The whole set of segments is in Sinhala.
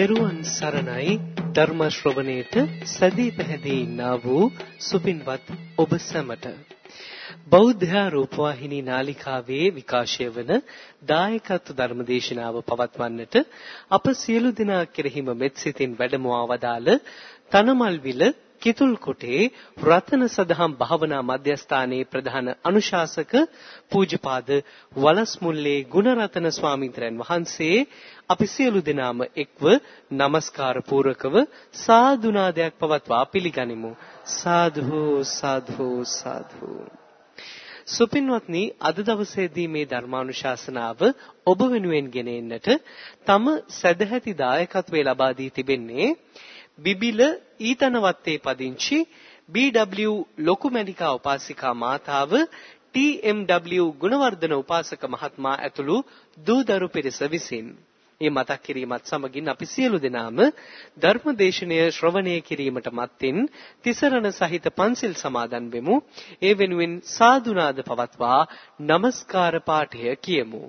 තෙරුවන් සරණයි. ධර්ම ශ්‍රවණේට සදී පැහැදී ඉන්නා වූ සුපින්වත් ඔබ සැමට. බෞද්ධ රූපවාහිනී නාලිකාවේ විකාශය වන දායකත්ව ධර්මදේශනාව පවත්වන්නට අප සියලු දෙනා කෙරෙහිම මෙත් සිතින් වැඩමවා වදාළ තනමල්විල කිතුල් කොටේ රතන සදහම් භාවනා මධ්‍යස්ථානයේ ප්‍රධාන අනුශාසක පූජපාද වලස්මුල්ලේ ගුණරතන ස්වාමීන් වහන්සේ අපි සියලු දෙනාම එක්ව নমස්කාර පූරකව සාදුනාදයක් පවත්වා පිළිගනිමු. සාධු සාධු සාධු සුපින්වත්නි අද දවසේදී මේ ධර්මානුශාසනාව ඔබ වෙනුවෙන් ගෙනෙන්නට තම සදැහැති දායකත්වයේ ලබා දී තිබෙන්නේ බිබිල ඊතනවත්තේ පදිංචි BW ලොකුමැඩිකා උපාසිකා මාතාව TMW ගුණවර්ධන උපාසක මහත්මයා ඇතුළු දූදරු පිරිස විසින් ඒ මතක් කිරීමත් සමගින් අපි සියලු දෙනාම ධර්මදේශනය ශ්‍රවණය කිරීමට මත්තෙන් තිසරණ සහිත පන්සිල් සමාදන් වෙමු. ඒ වෙනුවෙන් සාදුනාද පවත්වා নমස්කාර පාඨය කියමු.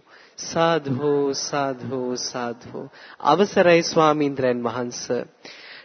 සාධු සාධු සාධු අවසරයි ස්වාමීන්ද්‍රයන් වහන්සේ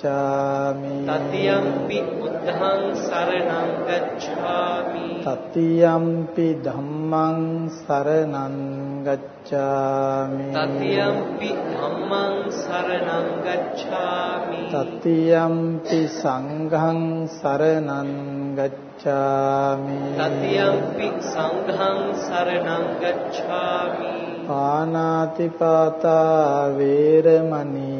ගච්ඡාමි. තතියම්පි බුද්ධං සරණං ගච්ඡාමි. තතියම්පි ධම්මං සරණං ගච්ඡාමි. තතියම්පි ධම්මං සරණං ගච්ඡාමි. තතියම්පි සංඝං සරණං ගච්ඡාමි. තතියම්පි සංඝං සරණං ගච්ඡාමි. පානාති පාතා වේරමණී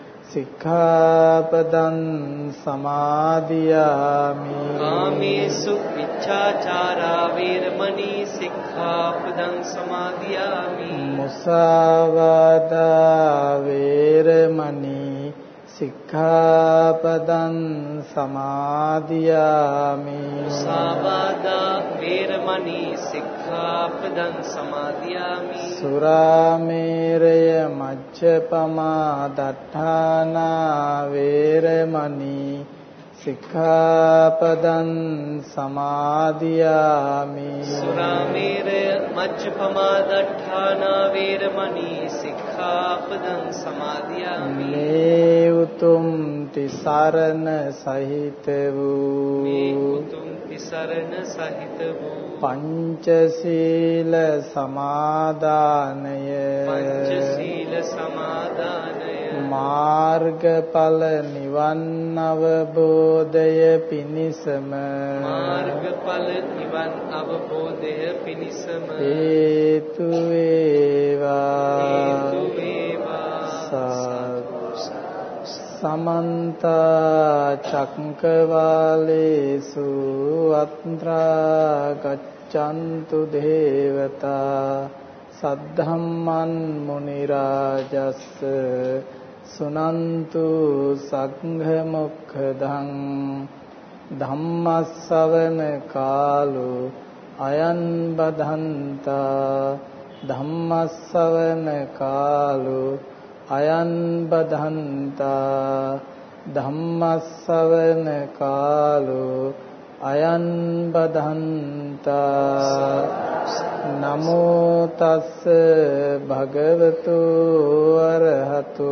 සික්ඛාපදං සමාදියාමි. කාමේසු මිච්ඡාචාරා වේරමණී සික්ඛාපදං සමාදියාමි. මුසාවාදා වේරමණී සික්ඛාපදං සමාදියාමි මුසාවාදා වේරමණී සික්ඛාපදං සමාදියාමි සුරාමේරය මච්ඡපමා දත්තානා වේරමණී සික්ඛාපදං සමාදියාමි। සුරාමේරය මච්ඡපමා දට්ඨානා වේරමණී සික්ඛාපදං සමාදියාමි। මේ උතුම් තිසරණ සහිත මේ වූ උතුම් තිසරණ සහිත වූ පංචශීල සමාදානය। පංචශීල මාර්ගඵල නිවන් අවබෝධය පිණිසම. මාර්ගඵල නිවන් අවබෝධය පිණිසම. හේතු වේවා. සමන්ත චක්කවාලේසු අත්‍රා ගච්ඡන්තු දේවතා සද්ධම්මන් මුනි රාජස්ස සුනන්තු සංඝ මොක්ඛදං ධම්මස්සවන කාලෝ අයන් බදන්තා ධම්මස්සවන කාලෝ අයන් බදන්තා ධම්මස්සවන කාලෝ අයන් බදන්තා නමෝ තස්ස භගවතු අරහතු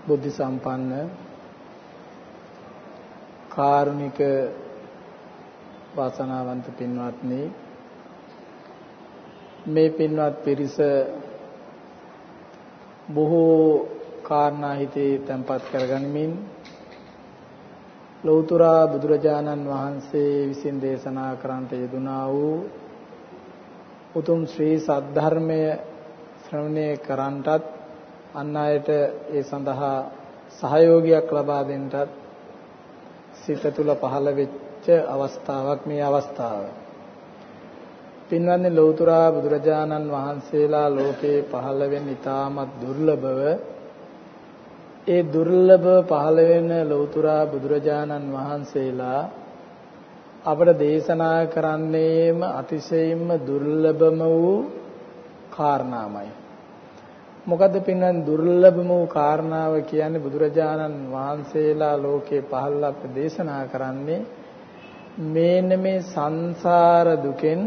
බුද්ධ සම්පන්න කාරුණික වාසනාවන්ත පින්වත්නි මේ පින්වත් පිරිස බොහෝ කාරණා හිතේ තැන්පත් කරගනිමින් ලෞතර බුදුරජාණන් වහන්සේ විසින් දේශනා කරන්ට යෙදුනා වූ උතුම් ශ්‍රී සද්ධර්මය ශ්‍රවණය කරන්ටත් අන් අයට ඒ සඳහා සහයෝගයක් ලබා දෙන්නටත් සිත තුළ පහළ වෙච්ච අවස්ථාවක් මේ අවස්ථාව. පින්වත්නි ලෞතර බුදුරජාණන් වහන්සේලා ලෝකේ පහළ වෙන්න ඉතාමත් දුර්ලභව ඒ දුර්ලභ පහළ වෙන ලෞතර බුදුරජාණන් වහන්සේලා අපට දේශනා කරන්නේම අතිශයින්ම දුර්ලභම වූ කාරණාමයි. මොකද්ද පින්වන් දුර්ලභම වූ කාරණාව කියන්නේ බුදුරජාණන් වහන්සේලා ලෝකේ පහළ අපට දේශනා කරන්නේ මේන මේ සංසාර දුකෙන්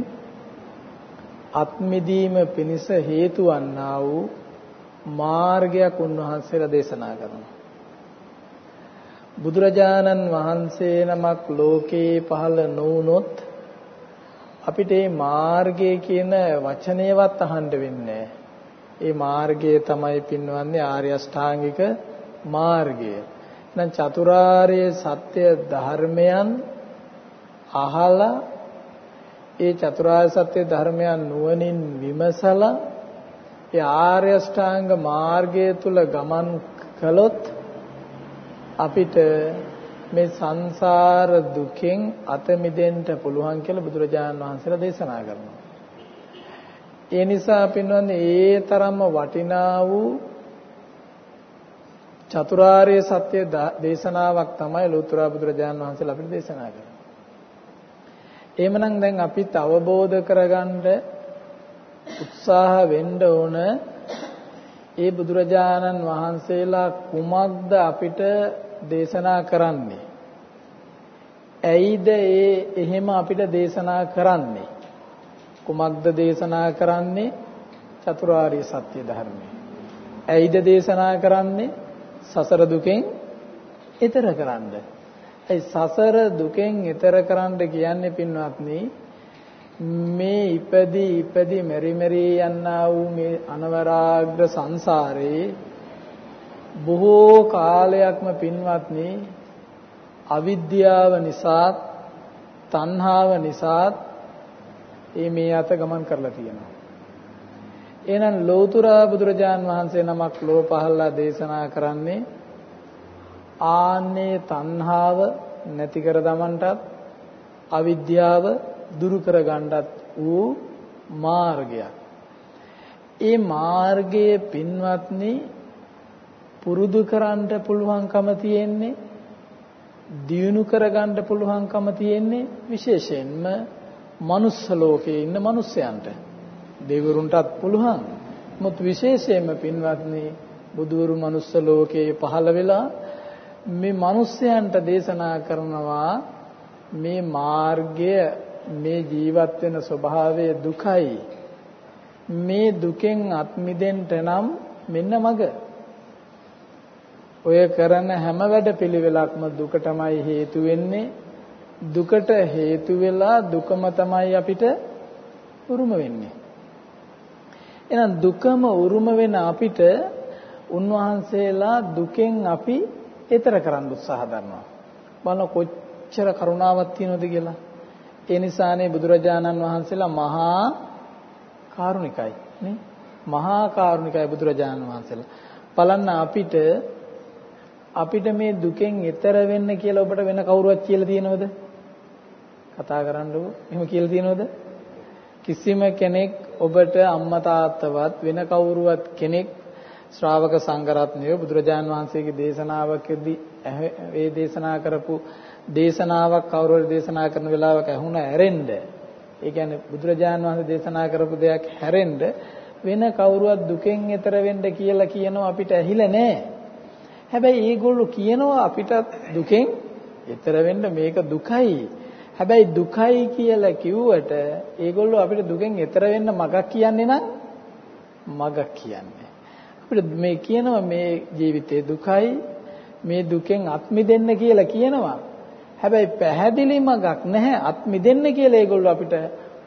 අත්මිදීම පිණිස හේතු වන්නා වූ මාර්ගයක් උන්වහන්සේලා දේශනා කරනවා. බුදුරජාණන් වහන්සේ නමක් ලෝකේ පහළ නොවුනොත් අපිට මේ මාර්ගය කියන වචනයවත් අහන්න වෙන්නේ ඒ මාර්ගය තමයි පින්වන්නේ ආර්ය අෂ්ටාංගික මාර්ගය. දැන් චතුරාර්ය සත්‍ය ධර්මයන් අහලා ඒ චතුරාර්ය සත්‍ය ධර්මයන් නුවණින් විමසලා ඒ ආර්ය අෂ්ටාංග මාර්ගය තුල ගමන් කළොත් අපිට මේ සංසාර දුකෙන් අත මිදෙන්න පුළුවන් කියලා බුදුරජාණන් වහන්සේලා දේශනා කරනවා. ඒ නිසා පින්වන්නේ ඒ තරම්ම වටිනා වූ චතුරාර්ය සත්‍ය දේශනාවක් තමයි ලෝතර බුදුරජාණන් වහන්සේලා අපිට දේශනා කරන්නේ. එහෙමනම් දැන් අපිත් අවබෝධ කරගන්න උත්සාහ වෙන්න ඕන ඒ බුදුරජාණන් වහන්සේලා කුමක්ද අපිට දේශනා කරන්නේ ඇයිද ඒ එහෙම අපිට දේශනා කරන්නේ කුමක්ද දේශනා කරන්නේ? චතුරාර්ය සත්‍ය ධර්මය. ඇයිද දේශනා කරන්නේ? සසර දුකෙන් ඈතර කරන්නේ. ඒ සසර දුකෙන් ඈතර කරන්න කියන්නේ පින්වත්නි මේ ඉපදී ඉපදී මෙරි මෙරි යන්නා වූ මේ අනවරාග්‍ර සංසාරේ බොහෝ කාලයක්ම පින්වත්නි අවිද්‍යාව නිසා තණ්හාව නිසා ඒ මේ අත ගමන් කරලා තියෙනවා. එහෙනම් ලෞතර බුදුරජාන් වහන්සේ නමක් ලෝ පහළලා දේශනා කරන්නේ ආන්නේ තණ්හාව නැති කර දමන්නටත් අවිද්‍යාව දුරු කර ගන්නටත් වූ මාර්ගයක්. ඒ මාර්ගයේ පින්වත්නි පුරුදු කරන්න පුළුවන්කම තියෙන්නේ දියුණු කරගන්න පුළුවන්කම තියෙන්නේ විශේෂයෙන්ම මනුස්ස ලෝකයේ ඉන්න මිනිස්යන්ට දෙවිවරුන්ටත් පුළුවන්. මුත් විශේෂයෙන්ම පින්වත්නි බුදුවරු මනුස්ස ලෝකයේ පහළ වෙලා මේ මිනිස්යන්ට දේශනා කරනවා මේ මාර්ගය මේ ජීවත් වෙන ස්වභාවය දුකයි. මේ දුකෙන් අත් මිදෙන්න නම් මෙන්න මග. ඔය කරන හැම වැඩ පිළිවෙලක්ම දුකටමයි හේතු වෙන්නේ. දුකට හේතු වෙලා දුකම තමයි අපිට උරුම වෙන්නේ එහෙනම් දුකම උරුම වෙන අපිට උන්වහන්සේලා දුකෙන් අපි ඈතර කරන්න උත්සාහ කරනවා. බලන්න කොච්චර කරුණාවක් තියෙනවද කියලා. ඒ නිසානේ බුදුරජාණන් වහන්සේලා මහා කාරුණිකයි නේ. මහා කාරුණිකයි බුදුරජාණන් වහන්සේලා. බලන්න අපිට අපිට මේ දුකෙන් ඈතර වෙන්න කියලා ඔබට වෙන කවුරුවත් කියලා තියෙනවද? කතා කරන්නකෝ. එහෙම කියලා තියෙනවද? කිසිම කෙනෙක් ඔබට අම්මා තාත්තවත් වෙන කවුරුවත් කෙනෙක් ශ්‍රාවක සංඝරත්නය බුදුරජාන් වහන්සේගේ දේශනාවකදී ඒ දේශනා කරපු දේශනාවක් කවුරු හරි දේශනා කරන වෙලාවක ඇහුණ ඇරෙන්න ඒ කියන්නේ බුදුරජාන් වහන්සේ දේශනා කරපු දෙයක් හැරෙන්න වෙන කවුරුවත් දුකෙන් එතර වෙන්න කියලා කියනවා අපිට ඇහිලා නැහැ. හැබැයි ඒගොල්ලෝ කියනවා අපිට දුකෙන් එතර වෙන්න මේක දුකයි. හැබැයි දුකයි කියලා කිව්වට ඒගොල්ලෝ අපිට දුකෙන් එතර වෙන්න මගක් කියන්නේ නම් මගක් කියන්නේ. අපිට මේ කියනවා මේ ජීවිතේ දුකයි මේ දුකෙන් අත් මිදෙන්න කියලා කියනවා. හැබැයි පැහැදිලි මගක් නැහැ අත් මිදෙන්න කියලා ඒගොල්ලෝ අපිට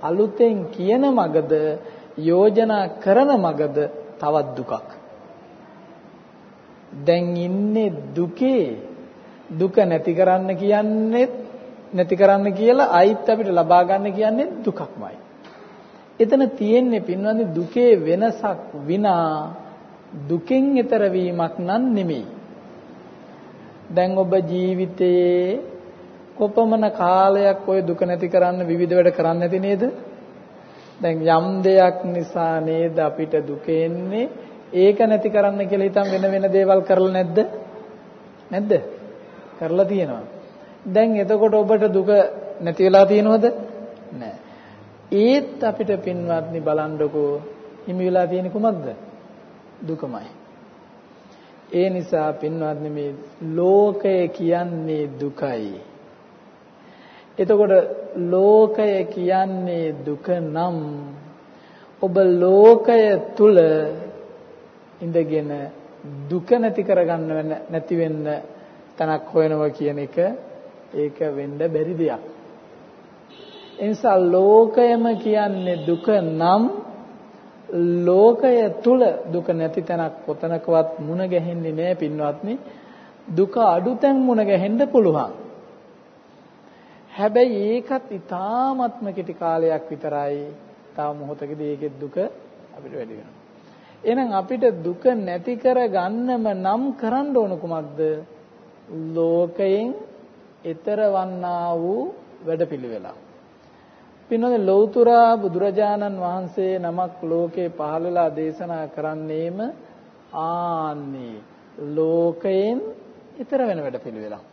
අලුතෙන් කියන මගද යෝජනා කරන මගද තවත් දුකක්. දැන් ඉන්නේ දුකේ දුක නැති කරන්න කියන්නේ නැති කරන්න කියලා අයිත් අපිට ලබා ගන්න කියන්නේ දුකක්මයි. එතන තියෙන්නේ පින්වන්දි දුකේ වෙනසක් විනා දුකෙන් ඈතර වීමක් නන් නෙමෙයි. දැන් ඔබ ජීවිතයේ කොපමණ කාලයක් ওই දුක නැති කරන්න විවිධ වැඩ කරන්නේ නැති නේද? දැන් යම් දෙයක් නිසා නේද අපිට දුක එන්නේ ඒක නැති කරන්න කියලා හිතන් වෙන වෙන දේවල් කරලා නැද්ද? නැද්ද? කරලා තියෙනවා. දැන් එතකොට ඔබට දුක නැති වෙලා තියෙනවද? නැහැ. ඒත් අපිට පින්වත්නි බලන්නකෝ හිමි වෙලා තියෙන කුමක්ද? දුකමයි. ඒ නිසා පින්වත්නි මේ ලෝකය කියන්නේ දුකයි. එතකොට ලෝකය කියන්නේ දුක නම් ඔබ ලෝකය තුල ඉඳගෙන දුක නැති කරගන්න නැති වෙන්න තනක් හොයනවා කියන එක ඒක වෙන්න බැරි දෙයක්. ඒ නිසා ලෝකයම කියන්නේ දුක නම් ලෝකය තුල දුක නැති තැනක් කොතනකවත් මුණ ගැහෙන්නේ නැහැ පින්වත්නි. දුක අඩුතෙන් මුණ ගැහෙන්න පුළුවන්. හැබැයි ඒකත් ඊ타ත්ම කෙටි කාලයක් විතරයි. තව මොහොතකදී ඒකේ දුක අපිට වැඩි වෙනවා. එහෙනම් අපිට දුක නැති කර ගන්නම නම් කරන්න ඕන කුමක්ද? ලෝකයෙන් ඈතර වන්නා වූ වැඩපිළිවෙලක්. පින්නොනේ ලෞතුරා බුදුරජාණන් වහන්සේ නමක් ලෝකේ පහළලා දේශනා කරන්නේම ආන්නේ ලෝකයෙන් ඈතර වෙන වැඩපිළිවෙලක්.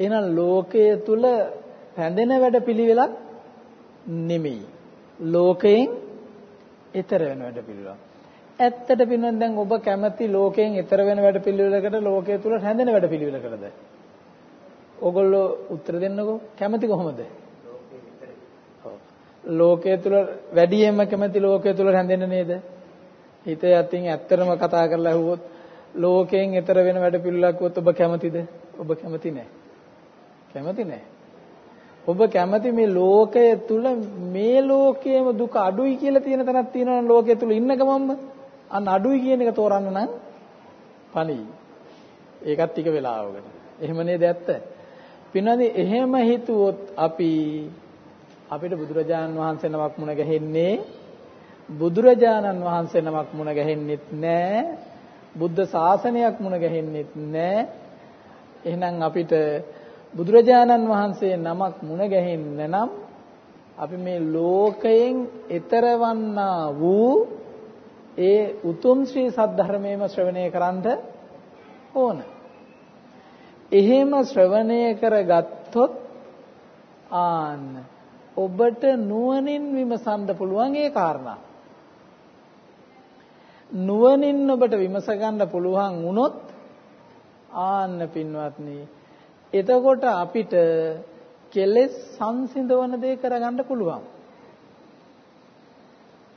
එහෙනම් ලෝකයේ තුල රැඳෙන වැඩපිළිවෙලක් නෙමෙයි. ලෝකයෙන් ඈතර වෙන වැඩපිළිවෙලක්. ඇත්තට පින්නොත් දැන් ඔබ කැමති ලෝකයෙන් ඈතර වෙන වැඩපිළිවෙලකට ලෝකයේ තුල රැඳෙන වැඩපිළිවෙලකටද? ඕගොල්ලෝ උත්තර දෙන්නකෝ කැමති කොහොමද? ලෝකයේ තුල වැඩියෙන්ම කැමති ලෝකයේ තුල රැඳෙන්න නේද? හිත යතින් ඇත්තටම කතා කරලා ඇහුවොත් ලෝකයෙන් ඈතර වෙන වැඩපිළිවෙලක් ඔබ කැමතිද? ඔබ කැමති නැහැ. කැමති නැහැ. ඔබ කැමති මේ ලෝකය තුල මේ ලෝකයේම දුක අඩුයි කියලා තියෙන තැනක් තියෙනවනේ ලෝකයේ තුල ඉන්න ගමන්ම අන්න අඩුයි කියන එක තෝරන්න නම් පණි. ඒකත් ටික වෙලාවකට. එහෙම නේද ඇත්ත? පින්නදී එහෙම හිතුවොත් අපි අපිට බුදුරජාණන් වහන්සේ නමක් මුණ ගැහෙන්නේ බුදුරජාණන් වහන්සේ නමක් මුණ ගැහෙන්නෙත් නැහැ. බුද්ධ ශාසනයක් මුණ ගැහෙන්නෙත් නැහැ. එහෙනම් අපිට බුදුරජාණන් වහන්සේ නමක් මුණ ගැහෙන්න නම් අපි මේ ලෝකයෙන් ඈතරවන්නා වූ ඒ උතුම් ශ්‍රී සද්ධර්මයේම ශ්‍රවණය කරන්න ඕන. එහෙම ශ්‍රවණය කරගත්තොත් ආන්න ඔබට නුවණින් විමසන්න පුළුවන් ඒ කාරණා. නුවණින් ඔබට විමස ගන්න පුළුවන් වුණොත් ආන්න පින්වත්නි එතකොට අපිට කෙලෙස් සංසිඳවන දේ කරගන්න පුළුවන්.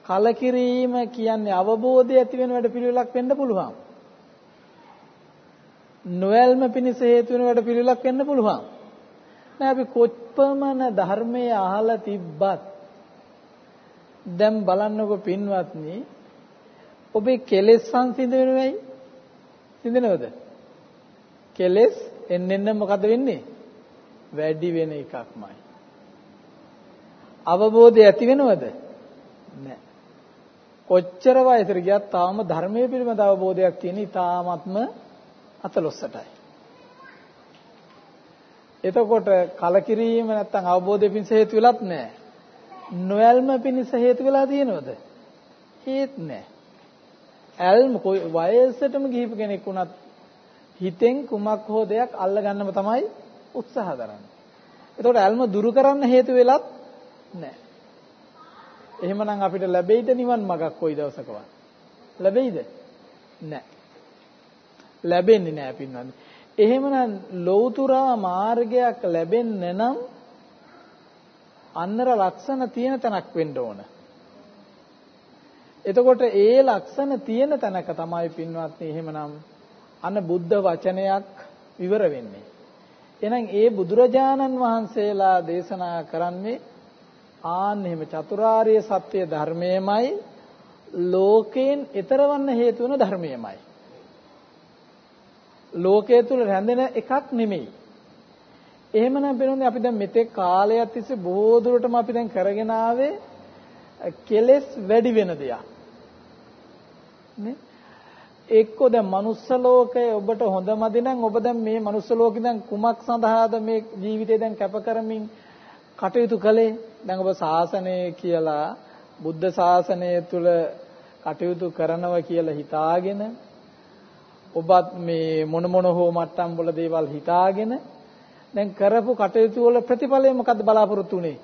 කලකිරීම කියන්නේ අවබෝධය ඇති වෙන වැඩ පිළිවෙලක් වෙන්න පුළුවන්. නොයල්ම පිණිස හේතු වෙන වැඩ පිළිවෙලක් වෙන්න පුළුවන්. නෑ අපි කොච්පමණ ධර්මයේ අහලා තිබ්බත් දැන් බලන්නකො පින්වත්නි ඔබේ කෙලෙස් සංසිඳන වෙයි සිඳනවද? කෙලෙස් එන්නෙන්න මොකද වෙන්නේ? වැඩි වෙන එකක්මයි. අවබෝධය ඇති වෙනවද? නැහැ කොච්චර වයසට ගියත් තාම ධර්මයේ පිළිබඳ අවබෝධයක් තියෙන ඉතාමත්ම අතලොස්සටයි එතකොට කලකිරීම නැත්තම් අවබෝධය පිණිස හේතු වෙලත් නැහැ. නොයල්ම පිණිස හේතු වෙලා තියෙනවද? ඒත් නැහැ. ඇල්ම කොයි වයසටම ගිහිප කෙනෙක් වුණත් හිතෙන් කුමක් හෝ දෙයක් අල්ල ගන්නම තමයි උත්සාහ කරන්නේ. එතකොට ඇල්ම දුරු කරන්න හේතු වෙලත් නැහැ. එහෙමනම් අපිට ලැබෙයිද නිවන් මගක් කොයි දවසකවත්? ලැබෙයිද? නැහැ. ලැබෙන්නේ නැහැ පින්වත්නි. එහෙමනම් ලෞතුරා මාර්ගයක් ලැබෙන්න නම් අන්නර ලක්ෂණ තියෙන තැනක් වෙන්න ඕන. එතකොට ඒ ලක්ෂණ තියෙන තැනක තමයි පින්වත්නි එහෙමනම් අන්න බුද්ධ වචනයක් විවර වෙන්නේ. එහෙනම් ඒ බුදුරජාණන් වහන්සේලා දේශනා කරන්නේ ආන්න එහෙම චතුරාර්ය සත්‍ය ධර්මයමයි ලෝකයෙන් ඈතරවන්න හේතු වෙන ධර්මයමයි. ලෝකයේ තුල රැඳෙන එකක් නෙමෙයි. එහෙමනම් වෙනුනේ අපි දැන් මෙතෙක් කාලයක් තිස්සේ බොහෝ දුරටම අපි දැන් කරගෙන ආවේ කෙලෙස් වැඩි වෙන දෙයක්. නේ? එක්කෝ දැන් manuss ලෝකය ඔබට හොඳමදි නම් ඔබ දැන් මේ manuss ලෝකෙ දැන් කුමක් සඳහාද මේ ජීවිතේ දැන් කැප කරමින් කටයුතු කළේ? දැන් ඔබ ශාසනය කියලා බුද්ධ ශාසනය තුල කටයුතු කරනවා කියලා හිතාගෙන ඔබත් මේ මොන මොන හෝ මට්ටම් වල දේවල් හිතාගෙන දැන් කරපු කටයුතු වල ප්‍රතිඵලය මොකද්ද බලාපොරොත්තු වෙන්නේ?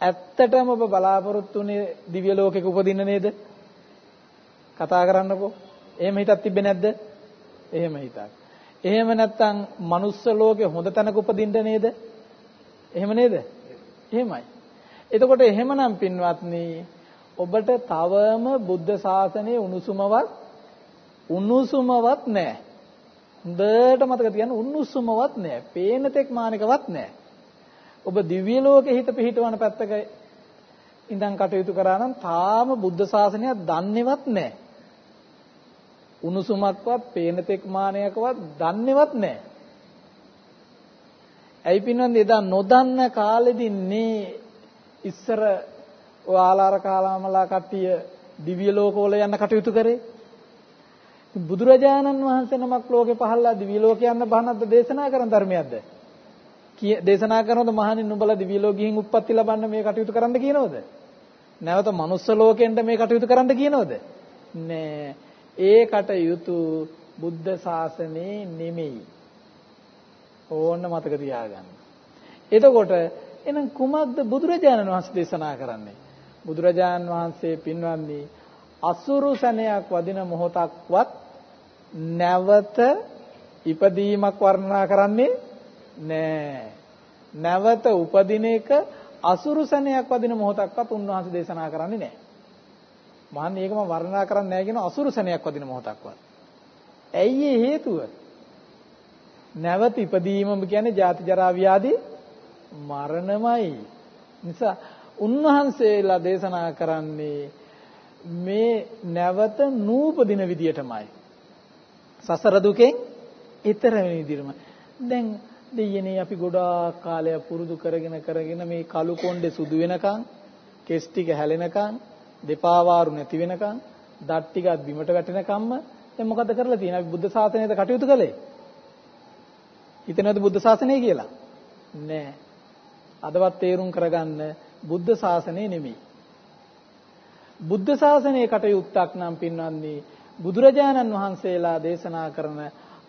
ඇත්තටම ඔබ බලාපොරොත්තු වෙන්නේ දිව්‍ය ලෝකෙක උපදින්න නේද? කතා කරන්නකෝ. එහෙම හිතක් තිබ්බේ නැද්ද? එහෙම හිතක්. එහෙම නැත්නම් manuss ලෝකේ හොඳ තැනක උපදින්න නේද? එහෙම නේද? එහෙමයි. එතකොට එහෙමනම් පින්වත්නි ඔබට තවම බුද්ධ ශාසනයේ උණුසුමවත් උණුසුමවත් නැහැ. හොඳට මතක තියාගන්න උණුසුමවත් නැහැ. පේන තෙක් මානකවත් නැහැ. ඔබ දිව්‍ය ලෝකෙ හිත පිහිටවන පැත්තක ඉඳන් කටයුතු කරා නම් තාම බුද්ධ ශාසනයක් දන්නේවත් නැහැ. උණුසුමක්වත් පේන තෙක් මානයකවත් දන්නේවත් නැහැ. ඇයි පින්වන්ද එදා නොදන්න කාලෙදී නේ ඉස්සර ඔය ආලාර කාලාමලා කට්ටිය දිව්‍ය ලෝකවල යන්න කටයුතු කරේ බුදුරජාණන් වහන්සේ නමක් ලෝකේ පහළලා දිව්‍ය ලෝකේ යන්න බහනක්ද දේශනා කරන ධර්මයක්ද? දේශනා කරනවද මහණින් නුඹලා දිව්‍ය ලෝකයෙන් උප්පත්ති ලබන්න මේ කටයුතු කරන්න කියනවද? නැවත මනුස්ස ලෝකෙන්ද මේ කටයුතු කරන්න කියනවද? නෑ. ඒ කටයුතු බුද්ධ ශාසනේ නෙමෙයි. ඕන්න මතක තියාගන්න. එතකොට එහෙනම් කුමක්ද බුදුරජාණන් වහන්සේ දේශනා කරන්නේ? බුදුරජාණන් වහන්සේ පින්වත්නි අසුරු සනයක් වදින මොහොතක්වත් නැවත ඉපදීමක් වර්ණනා කරන්නේ නෑ. නැවත උපදින එක අසුරුසනයක් වදින මොහොතක්වත් උන්වහන්සේ දේශනා කරන්නේ නෑ. මහන්නේ ඒක මම වර්ණනා කරන්නේ නෑ කියන අසුරුසනයක් වදින මොහොතක්වත්. ඇයි ඒ හේතුව? නැවත ඉපදීමම කියන්නේ ජාති ජරා ව්‍යාධි මරණමයි. නිසා උන්වහන්සේලා දේශනා කරන්නේ මේ නැවත නූපදින විදියටමයි. සසර දුකෙන් ඈතර වෙන විදිහම. දැන් දෙයනේ අපි ගොඩාක් කාලයක් පුරුදු කරගෙන කරගෙන මේ කළු කොණ්ඩේ සුදු වෙනකන්, කෙස් ටික හැලෙනකන්, දෙපා වාරු නැති වෙනකන්, දත් ටිකත් බිමට වැටෙනකම්ම දැන් මොකද කරලා තියෙන්නේ? අපි බුද්ධ ශාසනයද කටයුතු කළේ? හිතනවද බුද්ධ ශාසනය කියලා? නෑ. අදවත් තේරුම් කරගන්න බුද්ධ ශාසනය නෙමෙයි. බුද්ධ ශාසනයේ කටයුත්තක් නම් පින්වත්නි බුදුරජාණන් වහන්සේලා දේශනා කරන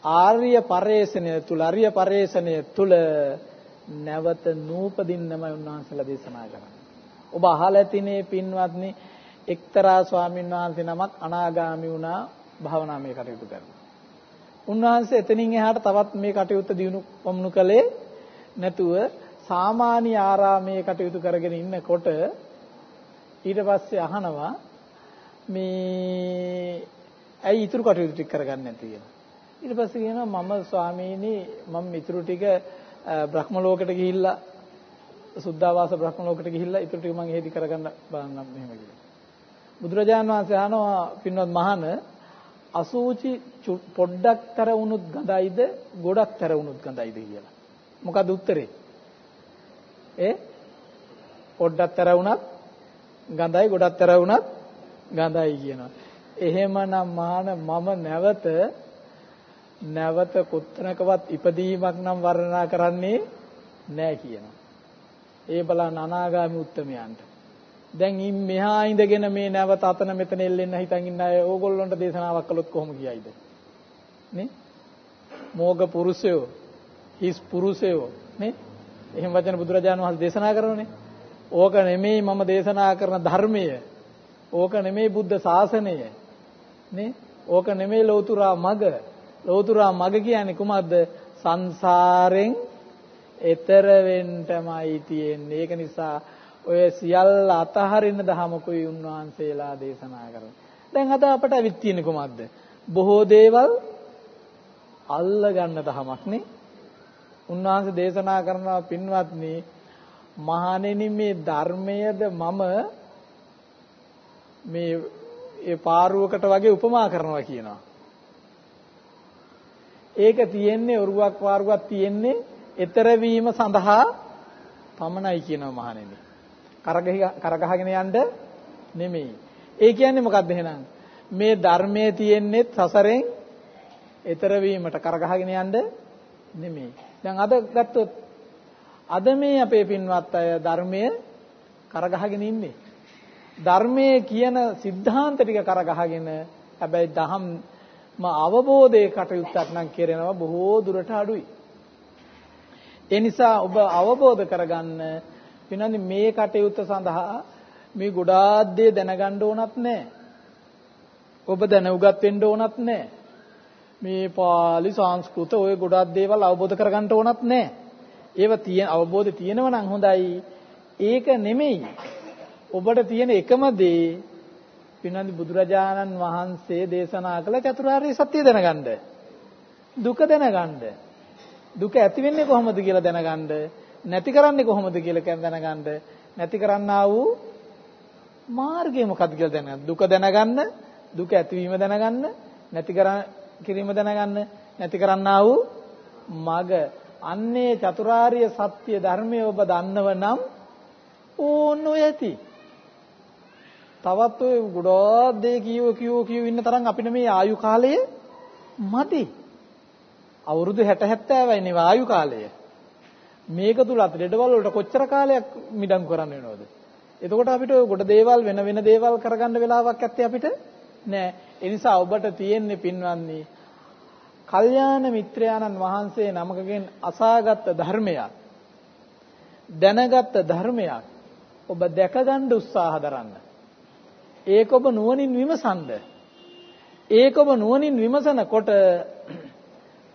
ආර්ය පරේෂණය තුල අරිය පරේෂණය තුල නැවත නූපදින්නමයි උන්වහන්සේලා දේශනා කරන්නේ. ඔබ අහලා තිනේ පින්වත්නි එක්තරා ස්වාමීන් වහන්සේ නමක් අනාගාමී වුණා භාවනාමය කටයුතු කරනවා. උන්වහන්සේ එතනින් එහාට තවත් මේ කටයුත්ත දිනු වම්නු කළේ නැතුව සාමාන්‍ය ආරාමයේ කටයුතු කරගෙන ඉන්නකොට ඊට පස්සේ අහනවා මේ ඇයි ඊතුරු කටයුතු ටික කරගන්නේ නැති කියලා. ඊට පස්සේ කියනවා මම ස්වාමීනි මම ඊතුරු ටික බ්‍රහ්ම ලෝකෙට ගිහිල්ලා සුද්ධාවාස බ්‍රහ්ම ලෝකෙට ගිහිල්ලා ඊටු ටික මම එහෙදි කරගන්න බලන්නම් මෙහෙම කියලා. බුදුරජාණන් වහන්සේ අහනවා පින්වත් මහන අසූචි පොඩ්ඩක් තර වුණුත් ගඳයිද ගොඩක් තර වුණුත් ගඳයිද කියලා. මොකද උත්තරේ? ඒ පොඩ්ඩක් තර වුණත් ගඳයි ගොඩක් තර වුණත් ගඳයි කියනවා. එහෙමනම් මහාන මම නැවත නැවත කුත්තනකවත් ඉපදීමක් නම් වර්ණනා කරන්නේ නැහැ කියනවා. ඒ බලන්න අනාගාමී උත්තමයන්ට. දැන් ඉන් මෙහා ඉඳගෙන මේ නැවත අතන මෙතන එල්ලෙන්න හිතන් ඉන්න අය ඕගොල්ලන්ට දේශනාවක් කළොත් කොහොම කියයිද? නේ? මෝග පුරුෂයෝ, හිස් පුරුෂයෝ නේ? එහෙම වචන බුදුරජාණන් වහන්සේ දේශනා කරනනේ. ඕක නෙමෙයි මම දේශනා කරන ධර්මය. ඕක නෙමෙයි බුද්ධ ශාසනය. නේ? ඕක නෙමෙයි ලෞතුරා මග. ලෞතුරා මග කියන්නේ කුමක්ද? සංසාරෙන් එතර වෙන්නමයි තියෙන්නේ. ඒක නිසා ඔය සියල්ල අතහරින දහමකුයි උන්වහන්සේලා දේශනා කරන්නේ. දැන් අද අපට අවිත් තියෙන්නේ කොහොමද? බොහෝ දේවල් අල්ල ගන්න දහමක් නේ. උන්වහන්සේ දේශනා කරනවා පින්වත්නි මහණෙනි මේ ධර්මයද මම මේ ඒ පාරුවකට වගේ උපමා කරනවා කියනවා. ඒක තියෙන්නේ ඔරුවක් පාරුවක් තියෙන්නේ ඊතර වීම සඳහා පමණයි කියනවා මහණෙනි. කරගහගෙන යන්න නෙමෙයි. ඒ කියන්නේ මොකද්ද එහෙනම්? මේ ධර්මයේ තියෙන්නේ සසරෙන් ඊතර වීමට කරගහගෙන යන්න නෙමෙයි. දැන් අද ගත්තොත් අද මේ අපේ පින්වත් අය ධර්මයේ කරගහගෙන ඉන්නේ. ධර්මයේ කියන સિદ્ધාන්ත ටික කරගහගෙන හැබැයි දහම් මා අවබෝධයේ කටයුත්තක් නම් කරනවා බොහෝ දුරට අඩුයි. ඒ නිසා ඔබ අවබෝධ කරගන්න වෙනන්නේ මේ කටයුත්ත සඳහා මේ ගොඩාක් දේ දැනගන්න ඕනත් නැහැ. ඔබ දැන උගත් වෙන්න ඕනත් නැහැ. මේ පාලි සංස්කෘත ඔය ගොඩක් දේවල් අවබෝධ කරගන්න ඕනත් නැහැ. ඒව තියෙන අවබෝධය තියෙනවා නම් හොඳයි. ඒක නෙමෙයි. ඔබට තියෙන එකම දේ පින්නන්දි බුදුරජාණන් වහන්සේ දේශනා කළ චතුරාර්ය සත්‍ය දැනගන්න. දුක දැනගන්න. දුක ඇති වෙන්නේ කොහොමද කියලා දැනගන්න. නැති කරන්නේ කොහොමද කියලා දැනගන්න නැති කරන්නා වූ මාර්ගය මොකක්ද කියලා දැනගන්න දුක දැනගන්න දුක ඇතිවීම දැනගන්න නැති කිරීම දැනගන්න නැති කරන්නා වූ මග අන්නේ චතුරාර්ය සත්‍ය ධර්මය ඔබ දන්නව නම් ඕන්න ඔය ඇති තවත් ඔය ගොඩාක් දේ කියව කියව කියව ඉන්න තරම් අපිට මේ ආයු කාලය මදි අවුරුදු 60 70යි නේ ආයු කාලය මේක තුලත් ලෙඩවල වලට කොච්චර කාලයක් මිඩංගු කරන්න වෙනවද? එතකොට අපිට ගොඩ දේවල් වෙන වෙන දේවල් කරගන්න වෙලාවක් ඇත්තේ අපිට නෑ. ඒ නිසා ඔබට තියෙන්නේ පින්වත්නි කල්යාණ මිත්‍රයාණන් වහන්සේ නමකගෙන් අසාගත් ධර්මයක් දැනගත් ධර්මයක් ඔබ දැකගන්න උත්සාහ දරන්න. ඒක ඔබ නුවණින් විමසන්න. ඒක ඔබ නුවණින් විමසනකොට